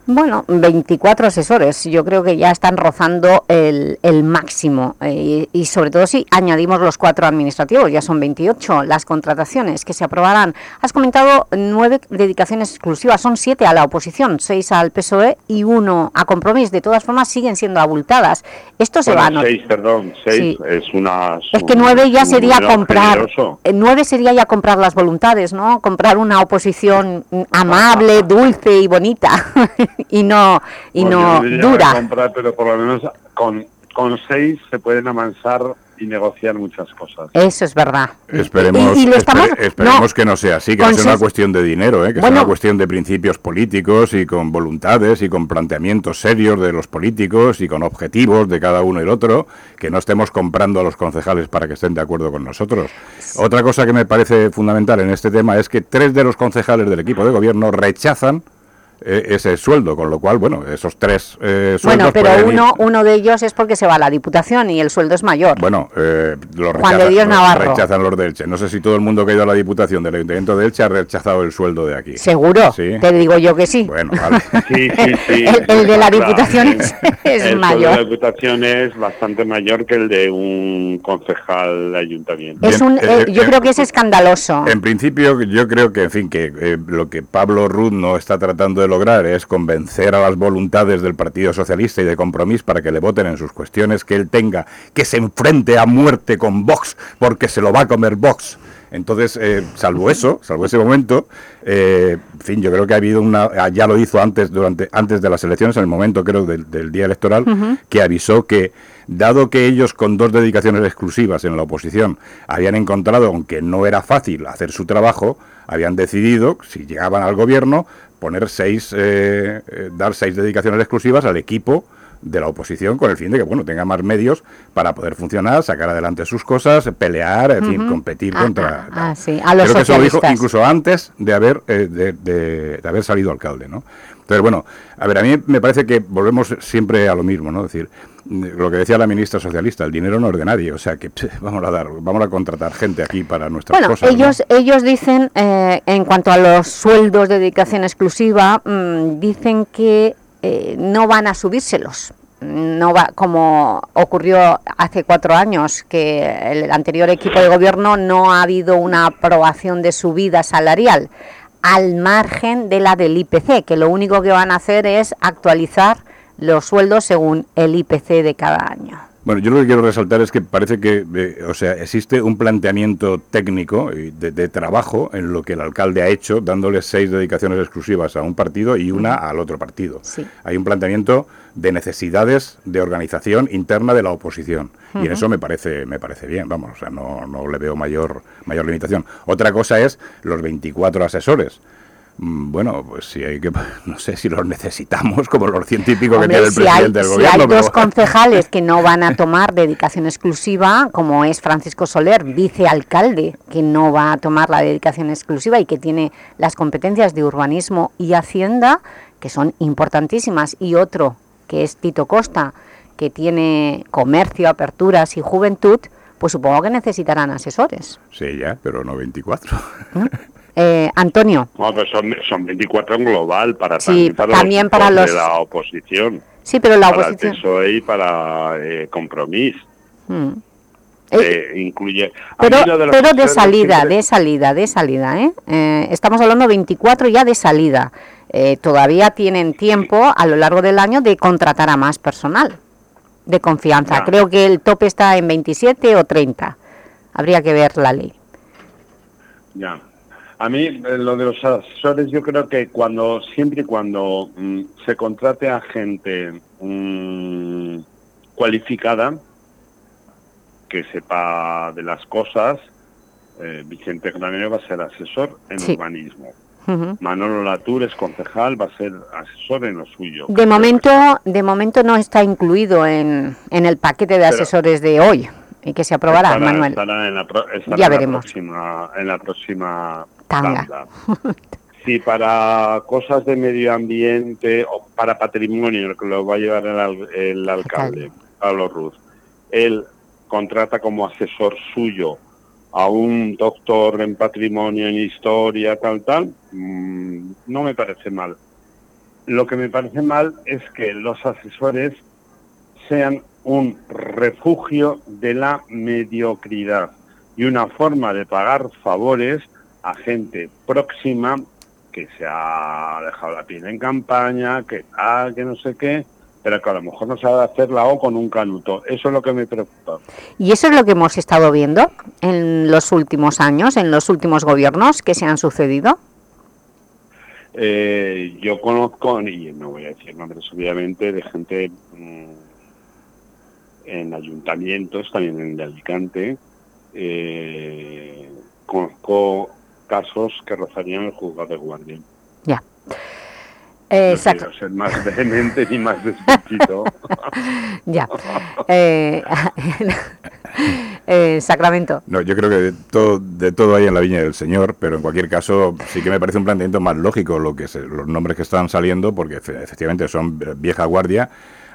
Bueno, 24 asesores, yo creo que ya están rozando el, el máximo eh, y, y sobre todo si añadimos los cuatro administrativos, ya son 28 las contrataciones que se aprobarán. Has comentado nueve dedicaciones exclusivas, son siete a la oposición, seis al PSOE y uno a Compromís. De todas formas siguen siendo abultadas. Esto se Bueno, va a seis, perdón, seis Sí. es una... Es que nueve ya sería comprar, generoso. eh, nueve sería ya comprar las voluntades, ¿no? Comprar una oposición amable, dulce y bonita y no y no dura. comprar, pero por lo menos con, con seis se pueden amansar y negociar muchas cosas. Eso es verdad. Esperemos, Y- y lo estamos- espere- esperemos no, que no sea así, que no sea una cuestión de dinero, ¿eh? que Bueno. sea una cuestión de principios políticos y con voluntades y con planteamientos serios de los políticos y con objetivos de cada uno y el otro, que no estemos comprando a los concejales para que estén de acuerdo con nosotros. Otra cosa que me parece fundamental en este tema es que tres de los concejales del equipo de gobierno rechazan eh, ese sueldo, con lo cual, bueno, esos tres eh, Bueno, sueldos pero pueden ir- uno, uno de ellos es porque se va a la Diputación y el sueldo es mayor. Bueno, eh, lo Juan de rechazan, Dios lo Navarro. rechazan los de Elche. No sé si todo el mundo que ha ido a la Diputación del Ayuntamiento de Elche ha rechazado el sueldo de aquí. ¿Seguro? Sí. Te digo yo que sí. Bueno, vale. Sí, sí, sí. El- el de la Diputación es- es el mayor. sueldo de la Diputación es bastante mayor que el de un concejal de ayuntamiento. Es un, eh, eh, yo eh, creo que es escandaloso. En principio, yo creo que, en fin, que eh, lo que Pablo Ruz no está tratando de lograr es convencer a las voluntades del Partido Socialista y de Compromís para que le voten en sus cuestiones que él tenga, que se enfrente a muerte con Vox, porque se lo va a comer Vox. Entonces, eh, salvo eso, salvo ese momento, eh, en fin, yo creo que ha habido una, ah, ya lo hizo antes, durante, antes de las elecciones, en el momento creo del, del día electoral, que avisó que, dado que ellos con dos dedicaciones exclusivas en la oposición habían encontrado, aunque no era fácil hacer su trabajo, habían decidido, si llegaban al gobierno, poner seis, eh, eh, dar seis dedicaciones exclusivas al equipo de la oposición con el fin de que bueno tenga más medios para poder funcionar, sacar adelante sus cosas, pelear, en fin, competir Ah, contra. ah, ah, sí, a los Creo que eso lo dijo incluso antes de haber eh, de, de- de haber salido alcalde, ¿no? Entonces bueno, a ver, a mí me parece que volvemos siempre a lo mismo, ¿no? Es decir, lo que decía la ministra socialista, el dinero no es de nadie, o sea que pff, vamos a dar, vamos a contratar gente aquí para nuestras Bueno, cosas. ¿no? ellos, ellos dicen, eh, en cuanto a los sueldos de dedicación exclusiva, mm, dicen que eh, no van a subírselos. No va, como ocurrió hace cuatro años, que el anterior equipo de gobierno no ha habido una aprobación de subida salarial, al margen de la del IPC, que lo único que van a hacer es actualizar los sueldos según el IPC de cada año. Bueno, yo lo que quiero resaltar es que parece que, eh, o sea, existe un planteamiento técnico de, de trabajo en lo que el alcalde ha hecho, dándole seis dedicaciones exclusivas a un partido y una al otro partido. Hay un planteamiento de necesidades de organización interna de la oposición y en eso me parece me parece bien, vamos, o sea, no, no le veo mayor mayor limitación. Otra cosa es los 24 asesores. Mm, Bueno, pues si hay que, no sé si los necesitamos como los científicos que tiene el si hay, presidente del si gobierno. hay pero- dos concejales que no van a tomar dedicación exclusiva, como es Francisco Soler, vicealcalde, que no va a tomar la dedicación exclusiva y que tiene las competencias de urbanismo y hacienda, que son importantísimas, y otro, que es Tito Costa, que tiene comercio, aperturas y juventud, pues supongo que necesitarán asesores. Sí, ya, pero no 24. Eh, Antonio, No, pero son, son 24 en global para, Sí, también para también los para equipos los- de la oposición. Sí, pero la para oposición- el PSOE y para eh, Compromís. mm, Eh, incluye... Pero, de salida, siempre- de salida, de salida, ¿eh? Eh, Estamos hablando 24 ya de salida. Eh, todavía tienen tiempo a lo largo del año de contratar a más personal de confianza. Creo que el tope está en 27 o 30. Habría que ver la ley. Ya. A mí eh, lo de los asesores yo creo que cuando siempre y cuando mm, se contrate a gente mm, cualificada que sepa de las cosas, eh, Vicente Granero va a ser asesor en Sí. urbanismo. Ujú. Manolo Latour es concejal, va a ser asesor en lo suyo. De momento, de momento no está incluido en, en el paquete de Pero- asesores de hoy y que se aprobará, Estará- Manuel. estará en la, pro- estará Ya en la veremos. próxima, en la próxima Tanga. Si para cosas de medio ambiente o para patrimonio, que lo va a llevar el, el alcalde, Pablo Ruz, él contrata como asesor suyo a un doctor en patrimonio, en historia, tal, tal, mm, no me parece mal. Lo que me parece mal es que los asesores sean un refugio de la mediocridad y una forma de pagar favores a gente próxima que se ha dejado la piel en campaña, que tal, que no sé qué, pero que a lo mejor no sabe hacer la O con un canuto. Eso es lo que me preocupa. Y eso es lo que hemos estado viendo en los últimos años, en los últimos gobiernos que se han sucedido. Eh, yo conozco, y no voy a decir nombres obviamente, de gente mm, en ayuntamientos, también en de Alicante, eh, conozco casos que rozarían el juzgado de guardia. Ya. No Exacto. quiero ser más vehemente ni más despechito. Ya. Eh, eh, Sacramento. No, yo creo que de todo, de todo hay en la viña del Señor, pero en cualquier caso sí que me parece un planteamiento más lógico lo que los nombres que están saliendo, porque efectivamente son vieja guardia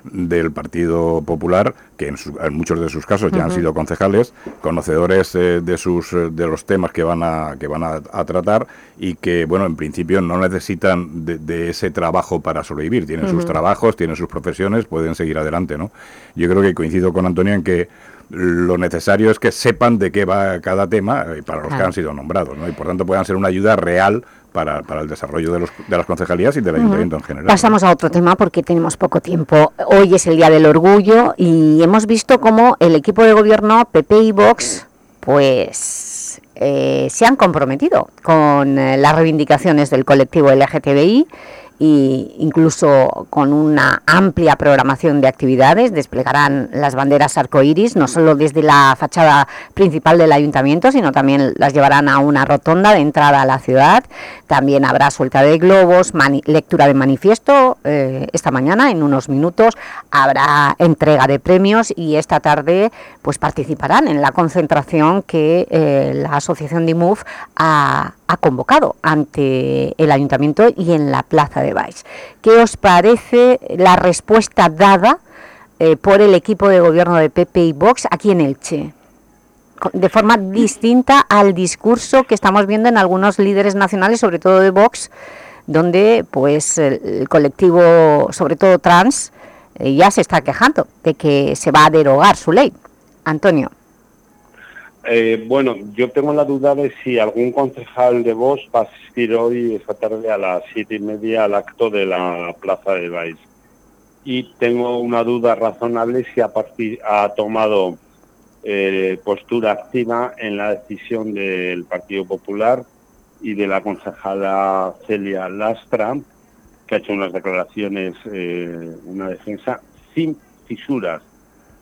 del Partido Popular, que en, muchos de sus casos ya han sido concejales, conocedores eh, de sus eh, de los temas que van a que van a, tratar y que bueno en principio no necesitan de, ese trabajo para sobrevivir, tienen sus trabajos, tienen sus profesiones, pueden seguir adelante, ¿no? Yo creo que coincido con Antonio en que lo necesario es que sepan de qué va cada tema eh, para los que han sido nombrados, ¿no? Y por tanto puedan ser una ayuda real para, para, el desarrollo de, los, de las concejalías y del ayuntamiento en general. Pasamos a otro tema porque tenemos poco tiempo. Hoy es el Día del Orgullo y hemos visto cómo el equipo de gobierno, PP y Vox, pues eh, se han comprometido con eh, las reivindicaciones del colectivo LGTBI e incluso con una amplia programación de actividades, desplegarán las banderas arcoíris, no solo desde la fachada principal del ayuntamiento, sino también las llevarán a una rotonda de entrada a la ciudad. También habrá suelta de globos, lectura de manifiesto eh, esta mañana, en unos minutos, habrá entrega de premios y esta tarde pues participarán en la concentración que eh, la asociación DIMUF ha ha convocado ante el Ayuntamiento y en la Plaza de Baix. ¿Qué os parece la respuesta dada eh, por el equipo de gobierno de PP y Vox aquí en Elche? De forma distinta al discurso que estamos viendo en algunos líderes nacionales, sobre todo de Vox, donde pues el colectivo, sobre todo trans, eh, ya se está quejando de que se va a derogar su ley. Antonio. Eh, bueno, yo tengo la duda de si algún concejal de Vox va a asistir hoy, esta tarde, a las siete y media al acto de la Plaza de Baix. Y tengo una duda razonable si ha, ha tomado eh, postura activa en la decisión del Partido Popular y de la concejala Celia Lastra, que ha hecho unas declaraciones, eh, una defensa sin fisuras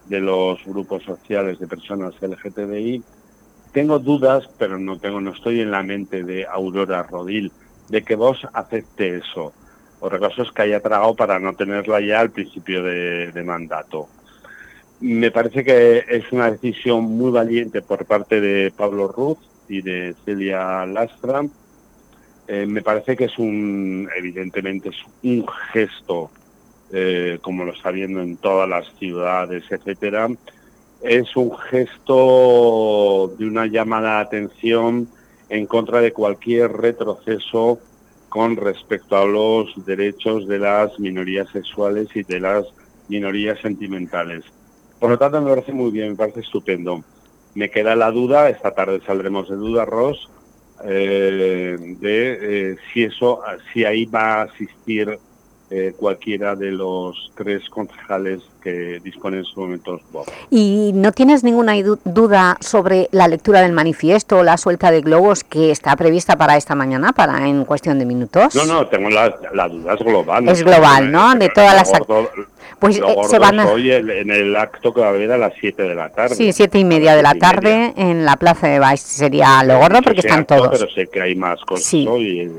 de los grupos sociales de personas LGTBI tengo dudas, pero no tengo, no estoy en la mente de Aurora Rodil, de que vos acepte eso. Otra cosa es que haya tragado para no tenerla ya al principio de, mandato. Me parece que es una decisión muy valiente por parte de Pablo Ruz y de Celia Lastra. Eh, me parece que es un, evidentemente, es un gesto, eh, como lo está viendo en todas las ciudades, etcétera, es un gesto de una llamada de atención en contra de cualquier retroceso con respecto a los derechos de las minorías sexuales y de las minorías sentimentales. Por lo tanto, me parece muy bien, me parece estupendo. Me queda la duda, esta tarde saldremos de duda, Ross, eh, de eh, si eso, si ahí va a asistir eh, cualquiera de los tres concejales que disponen en su momento ¿Y no tienes ninguna duda sobre la lectura del manifiesto o la suelta de globos que está prevista para esta mañana, para en cuestión de minutos? No, no, tengo la, la duda, es global. Es global, ¿no? De todas las... pues eh, se van a... hoy en el acto que va a haber a las 7 de la tarde. Sí, siete y media de la tarde en la Plaza de Baix sería lo gordo porque están todos. Pero sé que hay más cosas sí. hoy. Eh,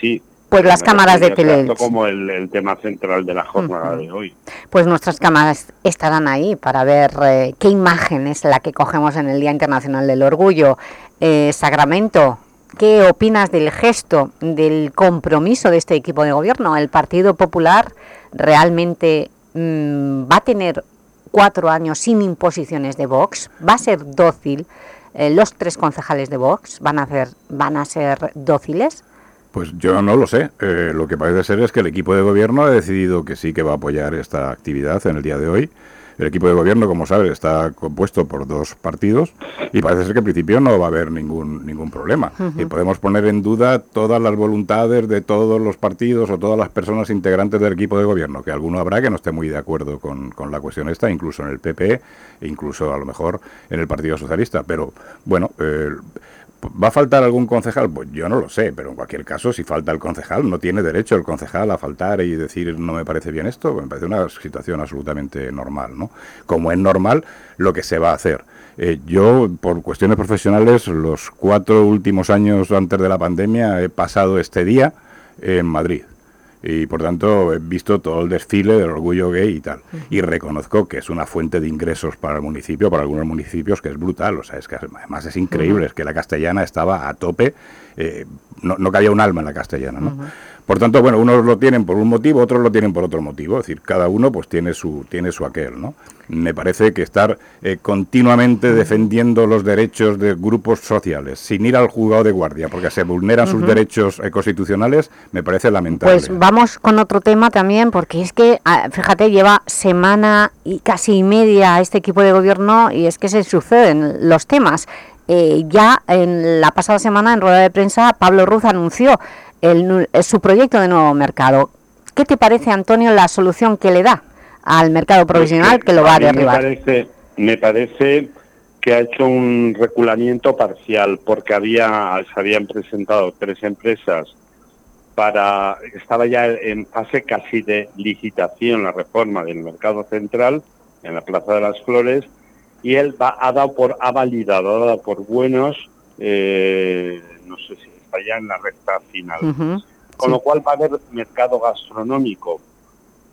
sí, pues las cámaras de tele. como el, tema central de la jornada de hoy. Pues nuestras cámaras estarán ahí para ver eh, qué imagen es la que cogemos en el Día Internacional del Orgullo. Eh, Sacramento, ¿qué opinas del gesto, del compromiso de este equipo de gobierno? ¿El Partido Popular realmente mm, va a tener cuatro años sin imposiciones de Vox? ¿Va a ser dócil? Eh, ¿Los tres concejales de Vox van a, hacer, van a ser dóciles? Pues yo no lo sé. Eh, lo que parece ser es que el equipo de gobierno ha decidido que sí que va a apoyar esta actividad en el día de hoy. El equipo de gobierno, como sabes, está compuesto por dos partidos y parece ser que en principio no va a haber ningún ningún problema. Y podemos poner en duda todas las voluntades de todos los partidos o todas las personas integrantes del equipo de gobierno, que alguno habrá que no esté muy de acuerdo con, con la cuestión esta, incluso en el PP, incluso a lo mejor en el Partido Socialista. Pero bueno, eh, ¿Va a faltar algún concejal? Pues yo no lo sé, pero en cualquier caso, si falta el concejal, no tiene derecho el concejal a faltar y decir no me parece bien esto, me parece una situación absolutamente normal, ¿no? Como es normal lo que se va a hacer. Eh, yo, por cuestiones profesionales, los cuatro últimos años antes de la pandemia he pasado este día en Madrid y por tanto he visto todo el desfile del orgullo gay y tal. Y reconozco que es una fuente de ingresos para el municipio, para algunos municipios, que es brutal. O sea, es que además es increíble, es que la castellana estaba a tope, eh, no, no cabía un alma en la castellana, ¿no? Por tanto, bueno, unos lo tienen por un motivo, otros lo tienen por otro motivo. Es decir, cada uno pues tiene su, tiene su aquel, ¿no? Me parece que estar eh, continuamente defendiendo los derechos de grupos sociales, sin ir al juzgado de guardia, porque se vulneran sus derechos eh, constitucionales, me parece lamentable. Pues vamos con otro tema también, porque es que, ah, fíjate, lleva semana y casi media este equipo de gobierno y es que se suceden los temas. Eh, ya en la pasada semana, en rueda de prensa, Pablo Ruz anunció el, su proyecto de nuevo mercado. ¿Qué te parece, Antonio, la solución que le da al mercado Pues provisional que lo va a derribar? Me parece, me parece que ha hecho un reculamiento parcial porque había se habían presentado tres empresas para estaba ya en fase casi de licitación la reforma del mercado central en la Plaza de las Flores y él va, ha dado por ha validado ha dado por buenos eh, no sé si está ya en la recta final con lo cual va a haber mercado gastronómico.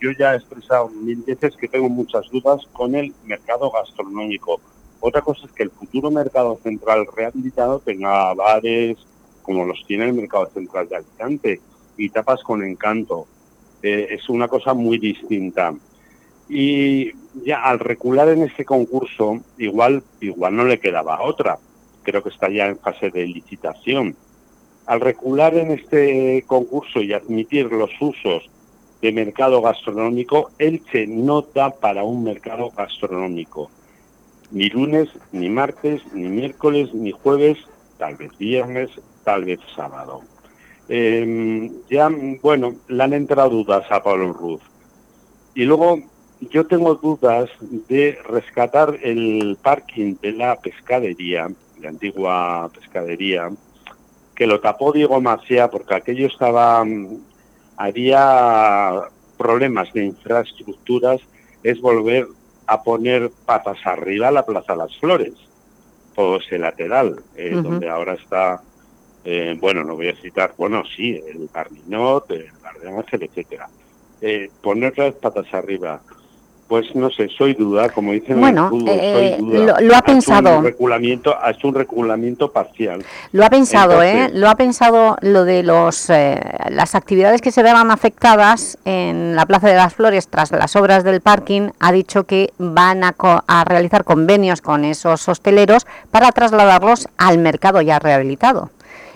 Yo ya he expresado mil veces que tengo muchas dudas con el mercado gastronómico. Otra cosa es que el futuro mercado central rehabilitado tenga bares como los tiene el mercado central de Alicante y tapas con encanto. Eh, es una cosa muy distinta. Y ya al recular en este concurso, igual, igual no le quedaba otra. Creo que está ya en fase de licitación al recular en este concurso y admitir los usos de mercado gastronómico, Elche no da para un mercado gastronómico. Ni lunes, ni martes, ni miércoles, ni jueves, tal vez viernes, tal vez sábado. Eh, ya, bueno, le han entrado dudas a Pablo Ruz. Y luego yo tengo dudas de rescatar el parking de la pescadería, la antigua pescadería, que lo tapó Diego Macía porque aquello estaba mm, había problemas de infraestructuras es volver a poner patas arriba la Plaza Las Flores todo ese lateral eh, donde ahora está eh, bueno no voy a citar bueno sí el Barninot el Bar de Ángel etcétera. Eh, poner vez patas arriba pues no sé, soy duda, como dicen Bueno, en el fútbol, eh, soy duda. lo- lo ha pensado. Un reculamiento, ha hecho un reculamiento parcial. Lo ha pensado, Entonces, ¿eh? Lo ha pensado lo de los, eh, las actividades que se verán afectadas en la Plaza de las Flores tras las obras del parking. Ha dicho que van a, co- a realizar convenios con esos hosteleros para trasladarlos al mercado ya rehabilitado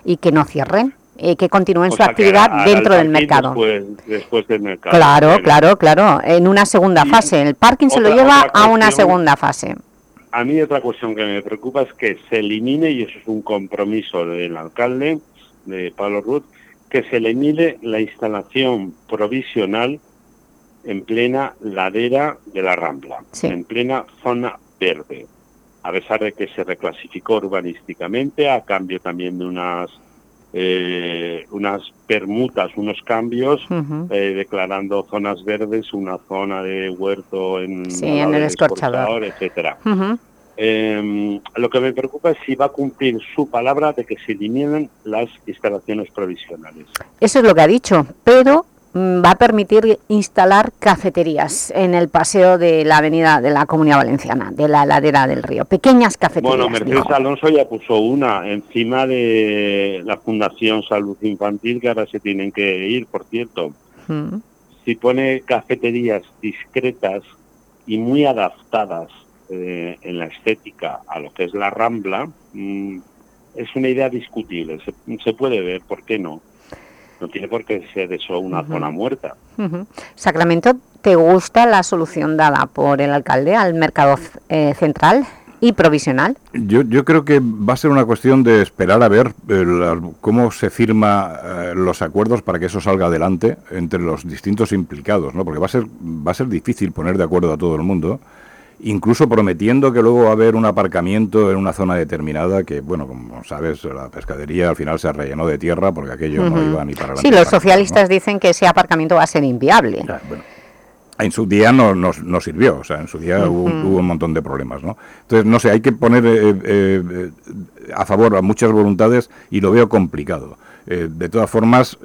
y que no cierren, eh, que continúen o su sea, actividad dentro el del mercado. Después, después del mercado. Claro, claro, claro, en una segunda fase. El parking se lo lleva a una segunda fase. A mí otra cuestión que me preocupa es que se elimine, y eso es un compromiso del alcalde, de Pablo Ruth, que se elimine la instalación provisional en plena ladera de la Rambla, Sí. en plena zona verde, a pesar de que se reclasificó urbanísticamente, a cambio también de unas eh, unas permutas, unos cambios, eh, declarando zonas verdes, una zona de huerto en, Sí, el escorchador. etcétera. Eh, lo que me preocupa es si va a cumplir su palabra de que se eliminen las instalaciones provisionales. Eso es lo que ha dicho, pero va a permitir instalar cafeterías en el paseo de la avenida de la Comunidad Valenciana, de la ladera del río. Pequeñas cafeterías, Bueno, Mercedes dijo. Alonso ya puso una encima de la Fundación Salud Infantil, que ahora se tienen que ir, por cierto. Mm. Si pone cafeterías discretas y muy adaptadas eh, en la estética a lo que es la Rambla, mm, es una idea discutible. Se, se puede ver, ¿por qué no? No tiene por qué ser eso una zona muerta. Sacramento, ¿te gusta la solución dada por el alcalde al mercado eh, central y provisional? Yo, yo creo que va a ser una cuestión de esperar a ver eh, la- cómo se firma eh, los acuerdos para que eso salga adelante entre los distintos implicados, ¿no? Porque va a ser va a ser difícil poner de acuerdo a todo el mundo, incluso prometiendo que luego va a haber un aparcamiento en una zona determinada que, bueno, como sabes, la pescadería al final se rellenó de tierra porque aquello no iba ni para Sí, adelante. los socialistas dicen que ese aparcamiento va a ser inviable. En su día no nos no sirvió, o sea, en su día hubo, hubo un montón de problemas, ¿no? Entonces, no sé, hay que poner eh, eh, a favor a muchas voluntades y lo veo complicado. Eh, de todas formas,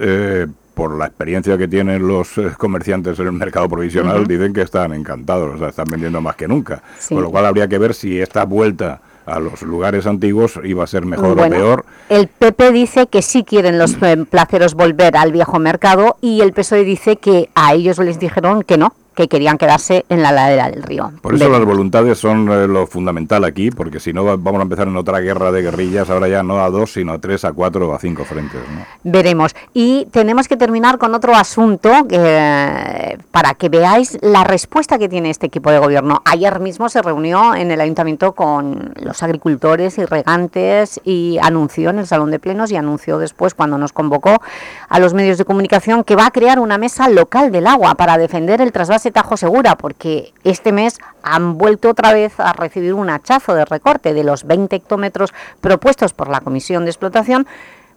por la experiencia que tienen los eh, comerciantes en el mercado provisional, dicen que están encantados, o sea, están vendiendo más que nunca. Con lo cual habría que ver si esta vuelta a los lugares antiguos iba a ser mejor o peor. El PP dice que sí quieren los eh, placeros volver al viejo mercado y el PSOE dice que a ellos les dijeron que no, que querían quedarse en la ladera del río. Por eso las voluntades son eh, lo fundamental aquí, porque si no vamos a empezar en otra guerra de guerrillas, ahora ya no a dos, sino a tres, a cuatro o a cinco frentes. Veremos. Y tenemos que terminar con otro asunto eh, para que veáis la respuesta que tiene este equipo de gobierno. Ayer mismo se reunió en el ayuntamiento con los agricultores y regantes y anunció en el Salón de Plenos y anunció después cuando nos convocó a los medios de comunicación que va a crear una mesa local del agua para defender el trasvase Tajo Segura, porque este mes han vuelto otra vez a recibir un hachazo de recorte de los 20 hectómetros propuestos por la Comisión de Explotación,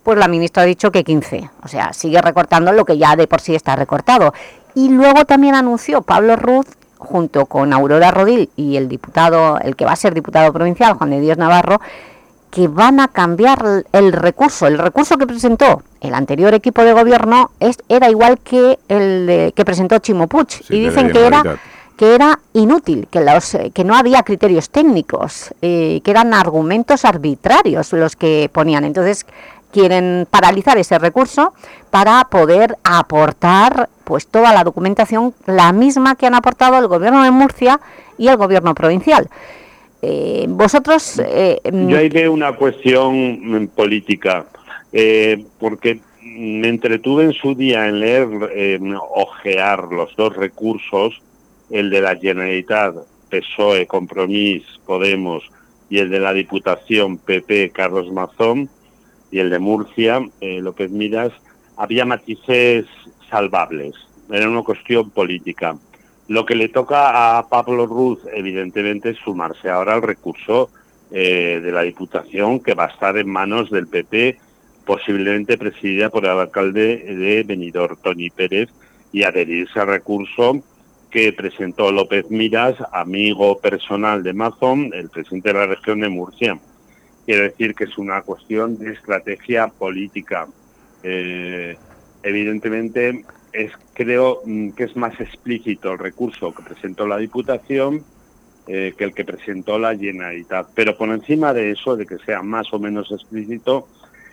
pues la ministra ha dicho que 15, o sea, sigue recortando lo que ya de por sí está recortado. Y luego también anunció Pablo Ruz, junto con Aurora Rodil y el diputado, el que va a ser diputado provincial, Juan de Dios Navarro, que van a cambiar el recurso. El recurso que presentó el anterior equipo de gobierno es, era igual que el que presentó Chimo Puig y dicen que era que era inútil, que, los, que no había criterios técnicos, eh, que eran argumentos arbitrarios los que ponían. Entonces quieren paralizar ese recurso para poder aportar pues toda la documentación, la misma que han aportado el gobierno de Murcia y el gobierno provincial. Eh, vosotros... Eh, Yo ahí veo una cuestión política. Eh, porque me entretuve en su día en leer, en ojear los dos recursos, el de la Generalitat, PSOE, Compromís, Podemos, y el de la Diputación, PP, Carlos Mazón, y el de Murcia, eh, López Miras, había matices salvables, era una cuestión política. Lo que le toca a Pablo Ruz, evidentemente, es sumarse ahora al recurso eh, de la Diputación, que va a estar en manos del PP posiblemente presidida por el alcalde de Benidorm, Tony Pérez, y adherirse al recurso que presentó López Miras, amigo personal de Mazón, el presidente de la región de Murcia. Quiero decir que es una cuestión de estrategia política. Eh, evidentemente, es, creo mm, que es más explícito el recurso que presentó la Diputación eh, que el que presentó la Generalitat. Pero por encima de eso, de que sea más o menos explícito,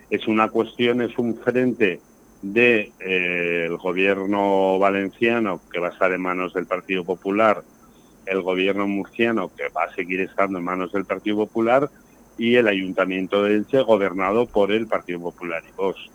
es una cuestión, es un frente del de, eh, gobierno valenciano que va a estar en manos del Partido Popular, el gobierno murciano que va a seguir estando en manos del Partido Popular y el Ayuntamiento de Elche gobernado por el Partido Popular y vos.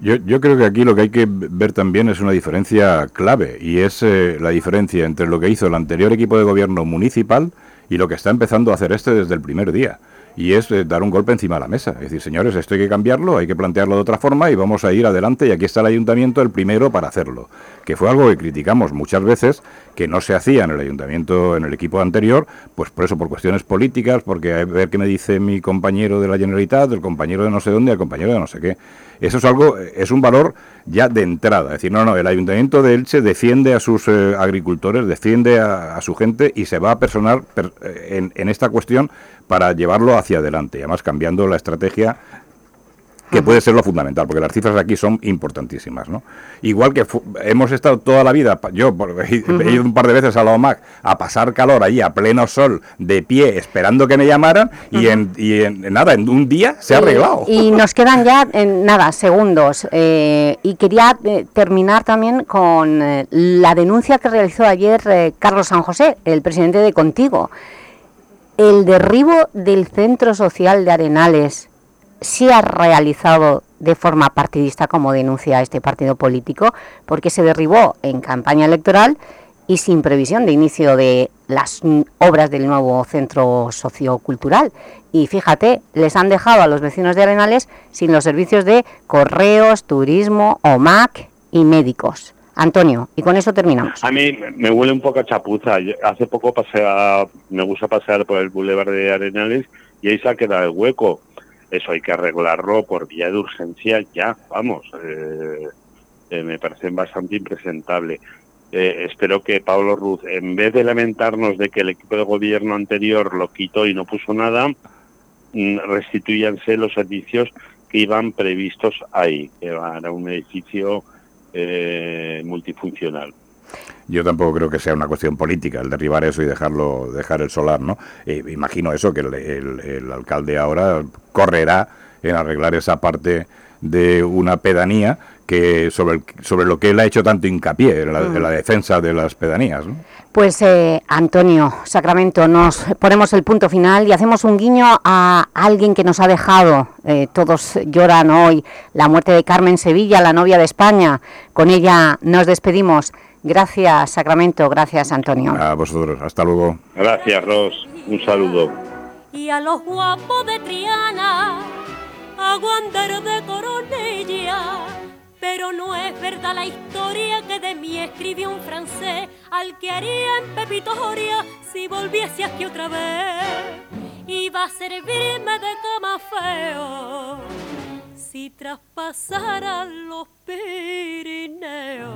Yo, yo, creo que aquí lo que hay que ver también es una diferencia clave y es eh, la diferencia entre lo que hizo el anterior equipo de gobierno municipal y lo que está empezando a hacer este desde el primer día y es eh, dar un golpe encima de la mesa. Es decir, señores, esto hay que cambiarlo, hay que plantearlo de otra forma y vamos a ir adelante y aquí está el ayuntamiento el primero para hacerlo. Que fue algo que criticamos muchas veces, que no se hacía en el ayuntamiento, en el equipo anterior, pues por eso, por cuestiones políticas, porque a ver qué me dice mi compañero de la Generalitat, el compañero de no sé dónde, el compañero de no sé qué. Eso es algo, es un valor ya de entrada. Es decir, no, no, el ayuntamiento de Elche defiende a sus eh, agricultores, defiende a, su gente y se va a personar eh, en, en esta cuestión para llevarlo hacia adelante, además cambiando la estrategia que puede ser lo fundamental, porque las cifras aquí son importantísimas, ¿no? Igual que hemos estado toda la vida, yo he, ido un par de veces a la OMAC a pasar calor allí a pleno sol, de pie, esperando que me llamaran, y, en, y en, nada, en un día se ha arreglado. Y nos quedan ya, en nada, segundos, eh, y quería eh, terminar también con eh, la denuncia que realizó ayer Carlos San José, el presidente de Contigo, el derribo del Centro Social de Arenales se ha realizado de forma partidista, como denuncia este partido político, porque se derribó en campaña electoral y sin previsión de inicio de las obras del nuevo centro sociocultural. Y fíjate, les han dejado a los vecinos de Arenales sin los servicios de correos, turismo, OMAC y médicos. Antonio, y con eso terminamos. A mí me huele un poco a chapuza. hace poco pasé me gusta pasear por el Boulevard de Arenales y ahí se ha quedado el hueco. Eso hay que arreglarlo por vía de urgencia ya, vamos. Eh, eh, me parece bastante impresentable. Eh, espero que Pablo Ruz, en vez de lamentarnos de que el equipo de gobierno anterior lo quitó y no puso nada, mm, restituyanse los servicios que iban previstos ahí, que era un edificio eh, multifuncional. Yo tampoco creo que sea una cuestión política el derribar eso y dejarlo dejar el solar, ¿no? Eh, imagino eso que el, alcalde ahora correrá en arreglar esa parte de una pedanía que sobre, sobre lo que él ha hecho tanto hincapié en la, mm. defensa de las pedanías. ¿no? Pues eh, Antonio Sacramento, nos ponemos el punto final y hacemos un guiño a alguien que nos ha dejado, eh, todos lloran hoy, la muerte de Carmen Sevilla, la novia de España, con ella nos despedimos. Gracias, Sacramento. Gracias, Antonio. A vosotros. Hasta luego. Gracias, Ros. Un saludo. Y a los guapos de Triana, aguantar de Coronella. Pero no es verdad la historia que de mí escribió un francés al que haría en Pepitoria si volviese aquí otra vez. Iba a servirme de cama feo si traspasara los Pirineos.